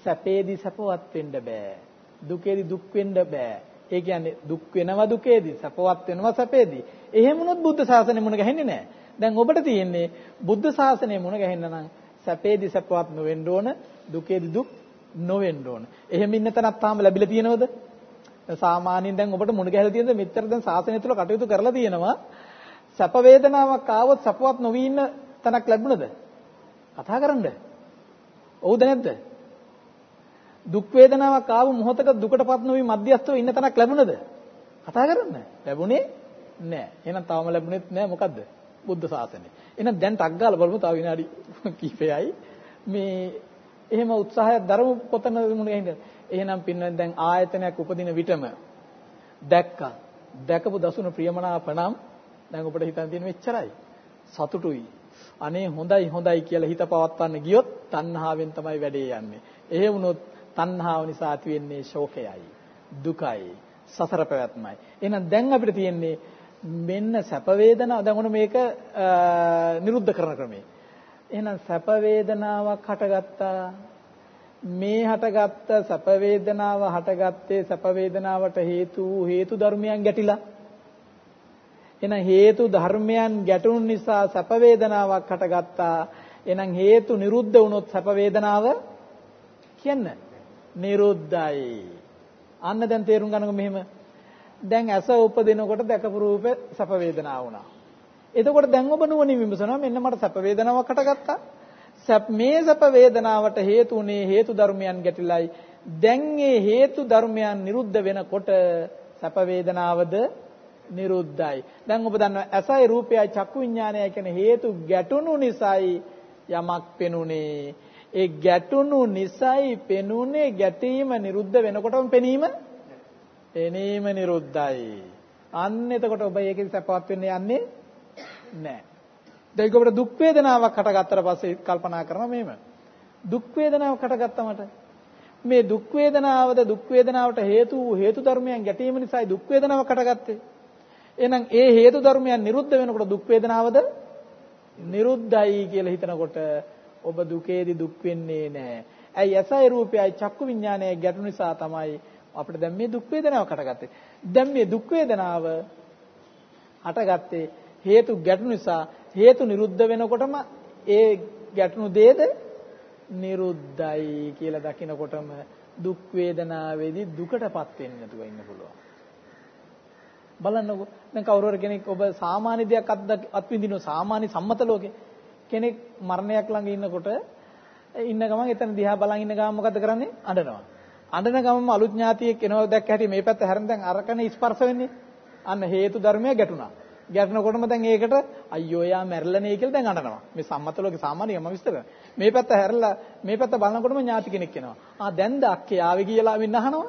සැපේදී සැපවත් වෙන්න බෑ. දුකේදී දුක් වෙන්න බෑ. ඒ කියන්නේ දුක් වෙනවා දුකේදී, සැපවත් වෙනවා සැපේදී. එහෙම වුණොත් බුද්ධ ශාසනය මුණ ගැහෙන්නේ නැහැ. දැන් ඔබට තියෙන්නේ බුද්ධ ශාසනය මුණ ගැහෙන්න නම් සැපේදී සැපවත් නොවෙන්න ඕන, දුකේදී දුක් නොවෙන්න ඕන. එහෙම ඉන්න තැනක් තාම ලැබිලා තියෙනවද? සාමාන්‍යයෙන් දැන් ඔබට මුණ ගැහලා තියෙනද මෙච්චර දැන් ශාසනය තුල කටයුතු කරලා තියෙනවා. සැප වේදනාවක් ආවොත් සපවත් නොවි ඉන්න තැනක් ලැබුණද? කතා කරන්න. ඔව්ද නැද්ද? දුක් වේදනාවක් ආව මොහොතක දුකටපත් නොවි මධ්‍යස්ථව ඉන්න තැනක් ලැබුණද? කතා කරන්න. ලැබුණේ නැහැ. එහෙනම් තවම ලැබුණෙත් නැහැ මොකද්ද? බුද්ධ ශාසනය. එහෙනම් දැන් ටක් ගාලා බලමු තව විනාඩි කිහිපයයි. මේ එහෙම උත්සාහයක් දරමු කොතනද මුනේ හින්දා. එහෙනම් පින්න දැන් ආයතනයක් උපදින විටම දැක්කා. දැකපු දසුන ප්‍රියමනාප නම් දැන් ඔබට හිතන් තියෙන මෙච්චරයි. සතුටුයි. අනේ හොඳයි හොඳයි කියලා හිත පවත්වන්න ගියොත් තණ්හාවෙන් තමයි වැඩේ යන්නේ. එහෙ වුණොත් තණ්හාව නිසා ඇති වෙන්නේ ශෝකයයි, දුකයි, සසර පැවැත්මයි. එහෙනම් දැන් අපිට තියෙන්නේ මෙන්න සැප වේදනාව දැන් ඔන්න මේක නිරුද්ධ කරන ක්‍රමය. එහෙනම් සැප වේදනාවක් හටගත්තා. මේ හටගත්ත සැප වේදනාව හටගත්තේ සැප වේදනාවට හේතු හේතු ධර්මයන් ගැටිලා. එහෙනම් හේතු ධර්මයන් ගැටුණු නිසා සැප වේදනාවක් හටගත්තා. එහෙනම් හේතු නිරුද්ධ වුණොත් සැප වේදනාව කියන්න නිරුද්ධයි. අන්න දැන් තේරුම් ගන්නකො මෙහෙම. දැන් ඇස උපදිනකොට දැකපු රූපේ සැප වේදනාව වුණා. එතකොට දැන් ඔබ නුවණින් විමසනවා මෙන්න මට සැප වේදනාවක් හටගත්තා. සැප මේ සැප වේදනාවට හේතු උනේ හේතු ධර්මයන් ගැටිලයි. දැන් මේ හේතු ධර්මයන් නිරුද්ධ වෙනකොට සැප වේදනාවද නිරුද්ධයි. දැන් ඔබ දන්නවා ඇසයි රූපයයි චක්කු විඥානයයි කියන හේතු ගැටුණු නිසායි යමක් පෙනුනේ. ඒ ගැටුණු නිසායි පෙනුනේ ගැටීම නිරුද්ධ වෙනකොටම පෙනීම පෙනීම නිරුද්ධයි. අන්න එතකොට ඔබ ඒකෙන් සැපවත් වෙන්න යන්නේ නැහැ. දැන් ඔබට දුක් වේදනාවක් හටගත්තට පස්සේ කල්පනා කරනවා මේම. දුක් වේදනාවක් හටගත්තමට මේ දුක් වේදනාවද දුක් වේදනාවට හේතු හේතු ධර්මයන් ගැටීම නිසායි දුක් වේදනාවක් හටගත්තේ. එහෙනම් ඒ හේතු ධර්මයන් නිරුද්ධ වෙනකොට දුක් වේදනාවද නිරුද්ධයි කියලා හිතනකොට ඔබ දුකේදී දුක් වෙන්නේ නැහැ. ඇයි ඇසයි රූපයයි චක්කු විඥානයයි ගැටුණු නිසා තමයි අපිට දැන් මේ දුක් වේදනාව හටගත්තේ. දැන් මේ දුක් වේදනාව හටගත්තේ හේතු ගැටුණු නිසා හේතු නිරුද්ධ වෙනකොටම ඒ ගැටුණු දේද නිරුද්ධයි කියලා දකිනකොටම දුක් වේදනාවේදී දුකටපත් වෙන්නේ නැතුව ඉන්න පුළුවන්. බලන්නකෝ දැන් කවුරු හරි කෙනෙක් ඔබ සාමාන්‍ය දෙයක් අත්විඳින සාමාන්‍ය සම්මත ලෝකේ කෙනෙක් මරණයක් ළඟ ඉන්නකොට ඉන්න ගමන් එතන දිහා බලන් ඉන්න ගමන් මොකද කරන්නේ? අඬනවා. අඬන ගමන්ම අලුත් ඥාතියෙක් එනවා දැක්ක හැටි මේ පැත්ත හැරෙන දැන් අරකනේ ස්පර්ශ වෙන්නේ. අන්න හේතු ධර්මය ගැටුණා. ගැටෙනකොටම දැන් ඒකට අයියෝ එයා මැරෙලානේ කියලා දැන් අඬනවා. මේ සම්මත ලෝකේ සාමාන්‍යම විස්තර. මේ පැත්ත හැරලා මේ පැත්ත බලනකොටම ඥාති කෙනෙක් එනවා. ආ දැන්ද අක්කේ ආවේ කියලා මෙන්න අහනවා?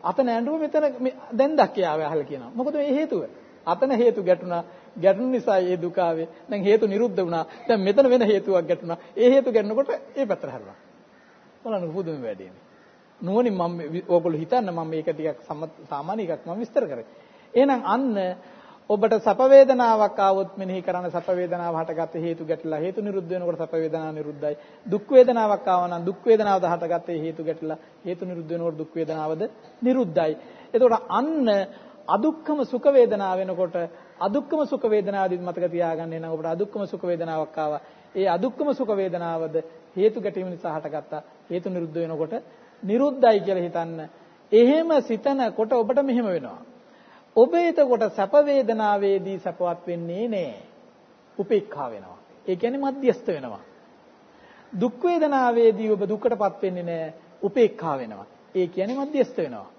අතන ඇඬුව මෙතන දැන් දක්කේ ආවේ අහලා කියනවා. මොකද මේ හේතුව? අතන හේතු ගැටුණා. ගැටුණු නිසා ඒ දුක ආවේ. දැන් හේතු නිරුද්ධ වුණා. දැන් මෙතන වෙන හේතුවක් ගැටුණා. ඒ හේතු ගැටෙනකොට ඒ පැත්තට හැරුණා. බලන්න පුදුම වැඩේනේ. නුවණින් මම ඕගොල්ලෝ හිතන්න මම මේක ටිකක් සාමාන්‍ය එකක් මම විස්තර කරේ. එහෙනම් අන්න ඔබට සැප වේදනාවක් ආවොත් මෙනෙහි කරන සැප වේදනාව හටගත්ත හේතු ගැටලා හේතු නිරුද්ධ වෙනකොට සැප වේදනාව නිරුද්ධයි දුක් වේදනාවක් ආව නම් දුක් වේදනාවද හටගත්තේ හේතු ගැටලා හේතු නිරුද්ධ වෙනකොට දුක් වේදනාවද නිරුද්ධයි එතකොට අන්න අදුක්කම සුඛ වේදනාව වෙනකොට අදුක්කම සුඛ වේදනාවදිත් මතක තියාගන්න එනවා ඔබට අදුක්කම සුඛ වේදනාවක් ආවා ඒ අදුක්කම සුඛ වේදනාවද හේතු ගැටීම නිසා හටගත්තා හේතු නිරුද්ධ වෙනකොට නිරුද්ධයි කියලා හිතන්න එහෙම සිතනකොට ඔබට මෙහෙම වෙනවා ඔබ එතකොට සැප වේදනාවේදී සැපවත් වෙන්නේ නැහැ. උපේක්ඛා වෙනවා. ඒ කියන්නේ මධ්‍යස්ත වෙනවා. දුක් වේදනාවේදී ඔබ දුකටපත් වෙන්නේ නැහැ. උපේක්ඛා වෙනවා. ඒ කියන්නේ මධ්‍යස්ත වෙනවා.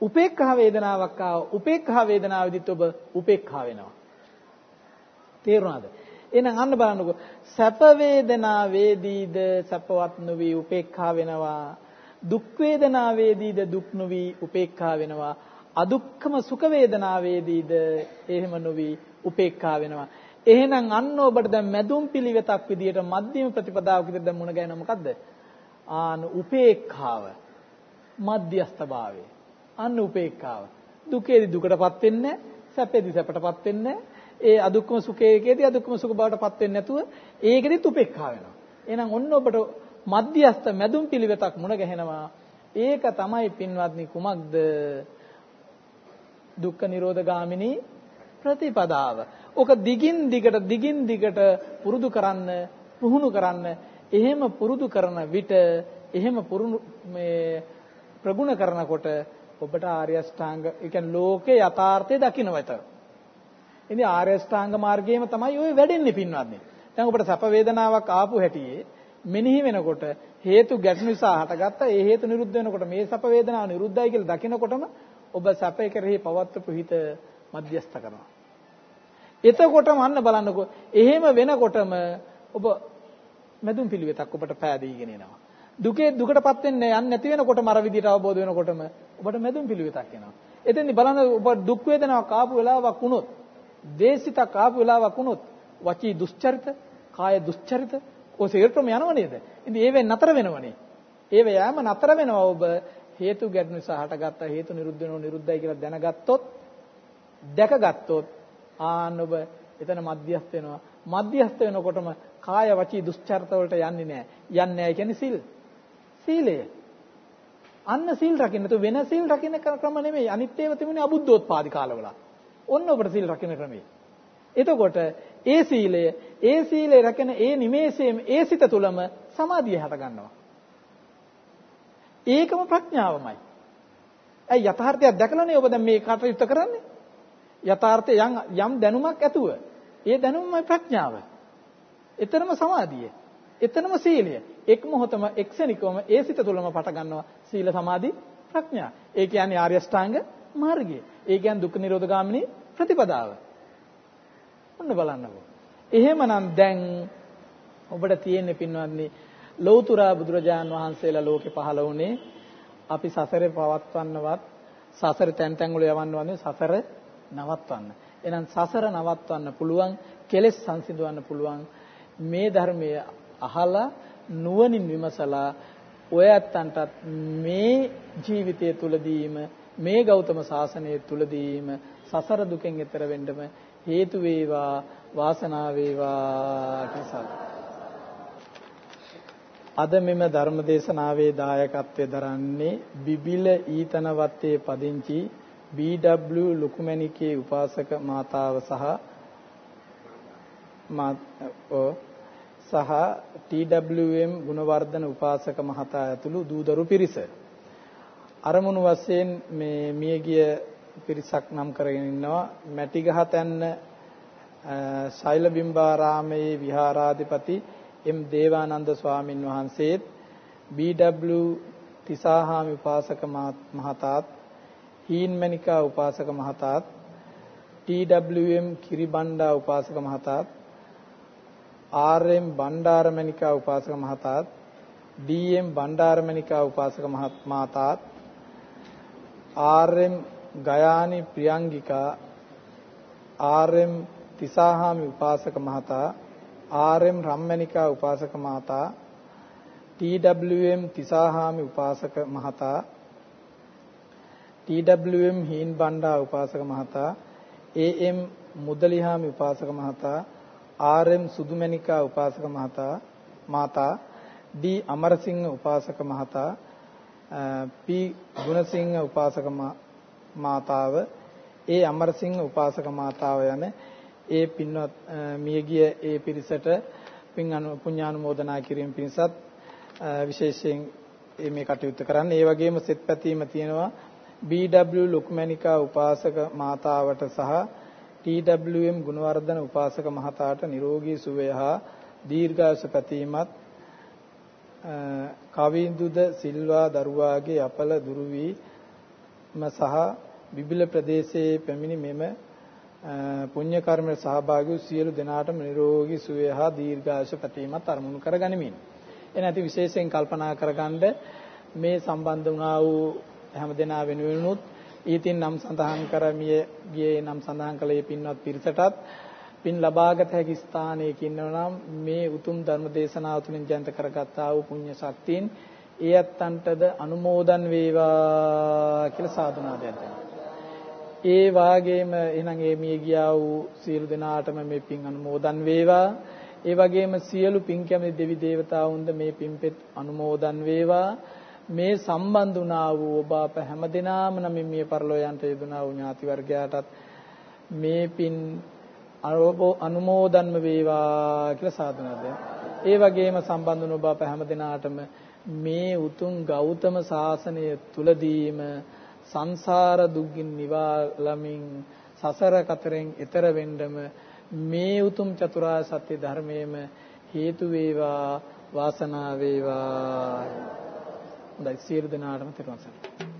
උපේක්ඛා වේදනාවක් ආව උපේක්ඛා වේදනාවේදීත් ඔබ උපේක්ඛා වෙනවා. තේරුණාද? එහෙනම් අන්න බලන්නකෝ සැප වේදනාවේදීද සැපවත් නොවි උපේක්ඛා වෙනවා. දුක් වේදනාවේදීද දුක් නොවි උපේක්ඛා වෙනවා. අදුක්කම සුඛ වේදනාවේදීද එහෙම නොවි උපේක්ඛා වෙනවා. එහෙනම් අන්න ඔබට දැන් මැදුම් පිළිවෙතක් විදියට මධ්‍යම ප්‍රතිපදාවක විදියට දැන් මුණ ගැහෙන මොකද්ද? ආන උපේක්ඛාව. මධ්‍යස්ථභාවය. අන්න උපේක්ඛාව. දුකේදී දුකටපත් වෙන්නේ සැපේදී සැපටපත් වෙන්නේ ඒ අදුක්කම සුඛයේදී අදුක්කම සුඛ බවටපත් වෙන්නේ නැතුව ඒකෙදිත් උපේක්ඛා වෙනවා. එහෙනම් ඔන්න ඔබට මධ්‍යස්ථ මැදුම් පිළිවෙතක් මුණ ගැහෙනවා. ඒක තමයි පින්වත්නි කුමක්ද? දුක්ඛ නිරෝධ ගාමිනී ප්‍රතිපදාව. ඔක දිගින් දිගට දිගින් දිගට පුරුදු කරන්න, පුහුණු කරන්න. එහෙම පුරුදු කරන විට එහෙම පුරුණු මේ ප්‍රගුණ කරනකොට ඔබට ආර්ය අෂ්ටාංග, ඒ කියන්නේ ලෝකේ යථාර්ථය දකින්නවත. ඉතින් ආර්ය ශ්‍රාංග මාර්ගයේම තමයි ওই වැඩෙන්නේ පින්වත්නි. දැන් ඔබට සැප වේදනාවක් ආපු හැටියේ මෙනෙහි වෙනකොට හේතු ගැටුණු නිසා හටගත්ත ඒ හේතු නිරුද්ධ වෙනකොට මේ සැප වේදනාව නිරුද්ධයි කියලා දකිනකොටම ඔබ සැපේ කෙරෙහි පවත්වපු හිත මධ්‍යස්ත කරනවා. එතකොටම අන්න බලන්නකෝ එහෙම වෙනකොටම ඔබ මැදුම් පිළිවෙතක් ඔබට පෑදීගෙන එනවා. දුකේ දුකටපත් වෙන්නේ යන්නේ නැති වෙනකොටම අර විදිහට අවබෝධ වෙනකොටම ඔබට මැදුම් පිළිවෙතක් එනවා. එතෙන්දි බලන්න ඔබ දුක් වේදනාවක් ආපු වෙලාවක් වුණොත්, දේශිතක් ආපු වෙලාවක් වුණොත්, වචී දුස්චරිත, කාය දුස්චරිත ඔසේරටම යනව නේද? ඉතින් ඒවෙන් නතර වෙනවනේ. ඒව යෑම නතර වෙනවා ඔබ හේතු ගැටුණු නිසා හටගත්ත හේතු නිරුද්ධ වෙනව නිරුද්ධයි කියලා දැනගත්තොත් දැකගත්තොත් ආන්න ඔබ එතන මධ්‍යස්ත වෙනවා. මධ්‍යස්ත වෙනකොටම කාය වචී දුස්චරිත වලට යන්නේ නැහැ. යන්නේ නැහැ කියන්නේ සිල්. සීලය. අන්න සීල් රකින්න. તો වෙන සීල් රකින්න ක්‍රම නෙමෙයි. අනිත් ඒවා තිබුණේ අබුද්ධෝත්පාදි කාලවල. ඔන්න ඔබට සීල් රකින්න ක්‍රමය. එතකොට ඒ සීලය, ඒ සීලය රැකෙන ඒ නිමේෂයේම ඒ සිත තුළම සමාධිය හට ගන්නවා. ඒකම ප්‍රඥාවමයි. ඇයි යථාර්ථයක් දැකලානේ ඔබ දැන් මේ කටයුත්ත කරන්නේ? යථාර්ථය යම් යම් දැනුමක් ඇතුව. ඒ දැනුමයි ප්‍රඥාව. එතරම් සමාධිය. එතනම සීලය. එක් මොහොතම එක්සෙනිකවම ඒ සිත තුළම පට ගන්නවා සීල සමාධි ප්‍රඥා. ඒ කියන්නේ ආර්ය අෂ්ටාංග මාර්ගය. ඒ කියන්නේ දුක්ඛ නිරෝධ ගාමිනී ප්‍රතිපදාව. ඔන්න බලන්නකෝ. එහෙමනම් දැන් ඔබට තියෙන්නේ පින්වත්නි ලෞතුරා බුදුරජාන් වහන්සේලා ලෝකේ පහළ වුණේ අපි සසරේ පවත්වන්නවත් සසර තැන් තැන් වල යවන්නවන්නේ සසර නවත්වන්න. එහෙනම් සසර නවත්වන්න පුළුවන් කෙලෙස් සංසිඳවන්න පුළුවන් මේ ධර්මය අහලා නුවණින් විමසලා ඔය ඇත්තන්ටත් මේ ජීවිතය තුලදීම මේ ගෞතම සාසනය තුලදීම සසර දුකෙන් එතර වෙන්නම හේතු වේවා වාසනාව වේවා කියලා අද මෙම ධර්ම දේශනාවේ දායකත්වයේ දරන්නේ බිබිල ඊතන වත්තේ පදිංචි BW ලුකුමැණිකේ උපාසක මාතාව සහ සහ TWM ගුණවර්ධන උපාසක මහතා ඇතුළු දූදරු පිරිස. අරමුණු වශයෙන් මේ මියගිය පිරිසක් නම් කරගෙන ඉන්නවා. මැටිගහතැන්න ශෛලබිම්බාරාමයේ විහාරාධිපති එම් දේවානන්ද ස්වාමින් වහන්සේත් BW තිසාහාමි උපාසක මහතාත් හීන්මණිකා උපාසක මහතාත් TWM කිරිබණ්ඩා උපාසක මහතාත් RM බණ්ඩාරමණිකා උපාසක මහතාත් DM බණ්ඩාරමණිකා උපාසක මහතාත් RM ගයානි ප්‍රියංගිකා RM තිසාහාමි උපාසක මහතා RM රම්මණිකා උපාසක මහතා TWM තිසාහාමි උපාසක මහතා TWM හීන් බණ්ඩා උපාසක මහතා AM මුදලිහාමි උපාසක මහතා RM සුදුමැණිකා උපාසක මහතා මාතා D අමරසිංහ උපාසක මහතා P ගුණසිංහ උපාසක මාතාව ඒ අමරසිංහ උපාසක මාතාව යන ඒ පින්වත් uh, මියගිය ඒ පිරිසට පින් පුණ්‍යානුමෝදනා කිරීම පිණිසත් uh, විශේෂයෙන් මේ කටයුත්ත කරන්න. ඒ වගේම සෙත් පැතීම තියෙනවා BW ලොකුමැණිකා උපාසක මාතාවට සහ TWM ගුණවර්ධන උපාසක මහතාට නිරෝගී සුවය හා දීර්ඝායුෂ පැතීමත් කවිඳුද සිල්වා දරුවාගේ අපල දුරු වීම සහ බිබිල ප්‍රදේශයේ පැමිණි මෙම පුණ්‍ය කර්මයේ සහභාගී වූ සියලු දෙනාටම නිරෝගී සුවය හා දීර්ඝායුෂ පැතීමත් අරමුණු කරගනිමින්. එනැති විශේෂයෙන් කල්පනා කරගන්න මේ සම්බන්ධ වුණා වූ හැම දෙනා වෙනුවෙනුත් ඊතින් නම් සඳහන් කරමිය ගියේ නම් සඳහන් කළේ පින්වත් පිරිසටත් පින් ලබාගත හැකි ස්ථානයක ඉන්නවනම් මේ උතුම් ධර්ම දේශනාව තුළින් ජනිත කරගත්තා වූ පුණ්‍ය ශක්තියින් ඒ අත්තන්ටද අනුමෝදන් වේවා කියලා සාදුනාදයක් දෙනවා. ඒ වාගේම එහෙනම් ඒ මිය ගියා වූ සියලු දෙනාටම මේ පින් අනුමෝදන් වේවා. ඒ වගේම සියලු පින් කැමති දෙවි දේවතාවුන්ද මේ පින්පෙත් අනුමෝදන් වේවා. මේ සම්බන්ධ වුණා වූ ඔබ අප හැමදෙනාම නම් මිය පරලෝ යන්ට යෙදුනා වූ ඥාති වර්ගයාටත් මේ පින් අනුමෝදන්ම වේවා කියලා සාදුනාද. ඒ වගේම සම්බන්ධ වුණ ඔබ අප හැමදෙනාටම මේ උතුම් ගෞතම සාසනය තුලදීම සංසාර දුක්ගින් නිවාලමින් සසර කතරෙන් එතර වෙන්නම මේ උතුම් චතුරාර්ය සත්‍ය ධර්මයේම හේතු වේවා වාසනාව වේවා හොඳයි. සියලු දෙනාටම තෙරුවන් සරණයි.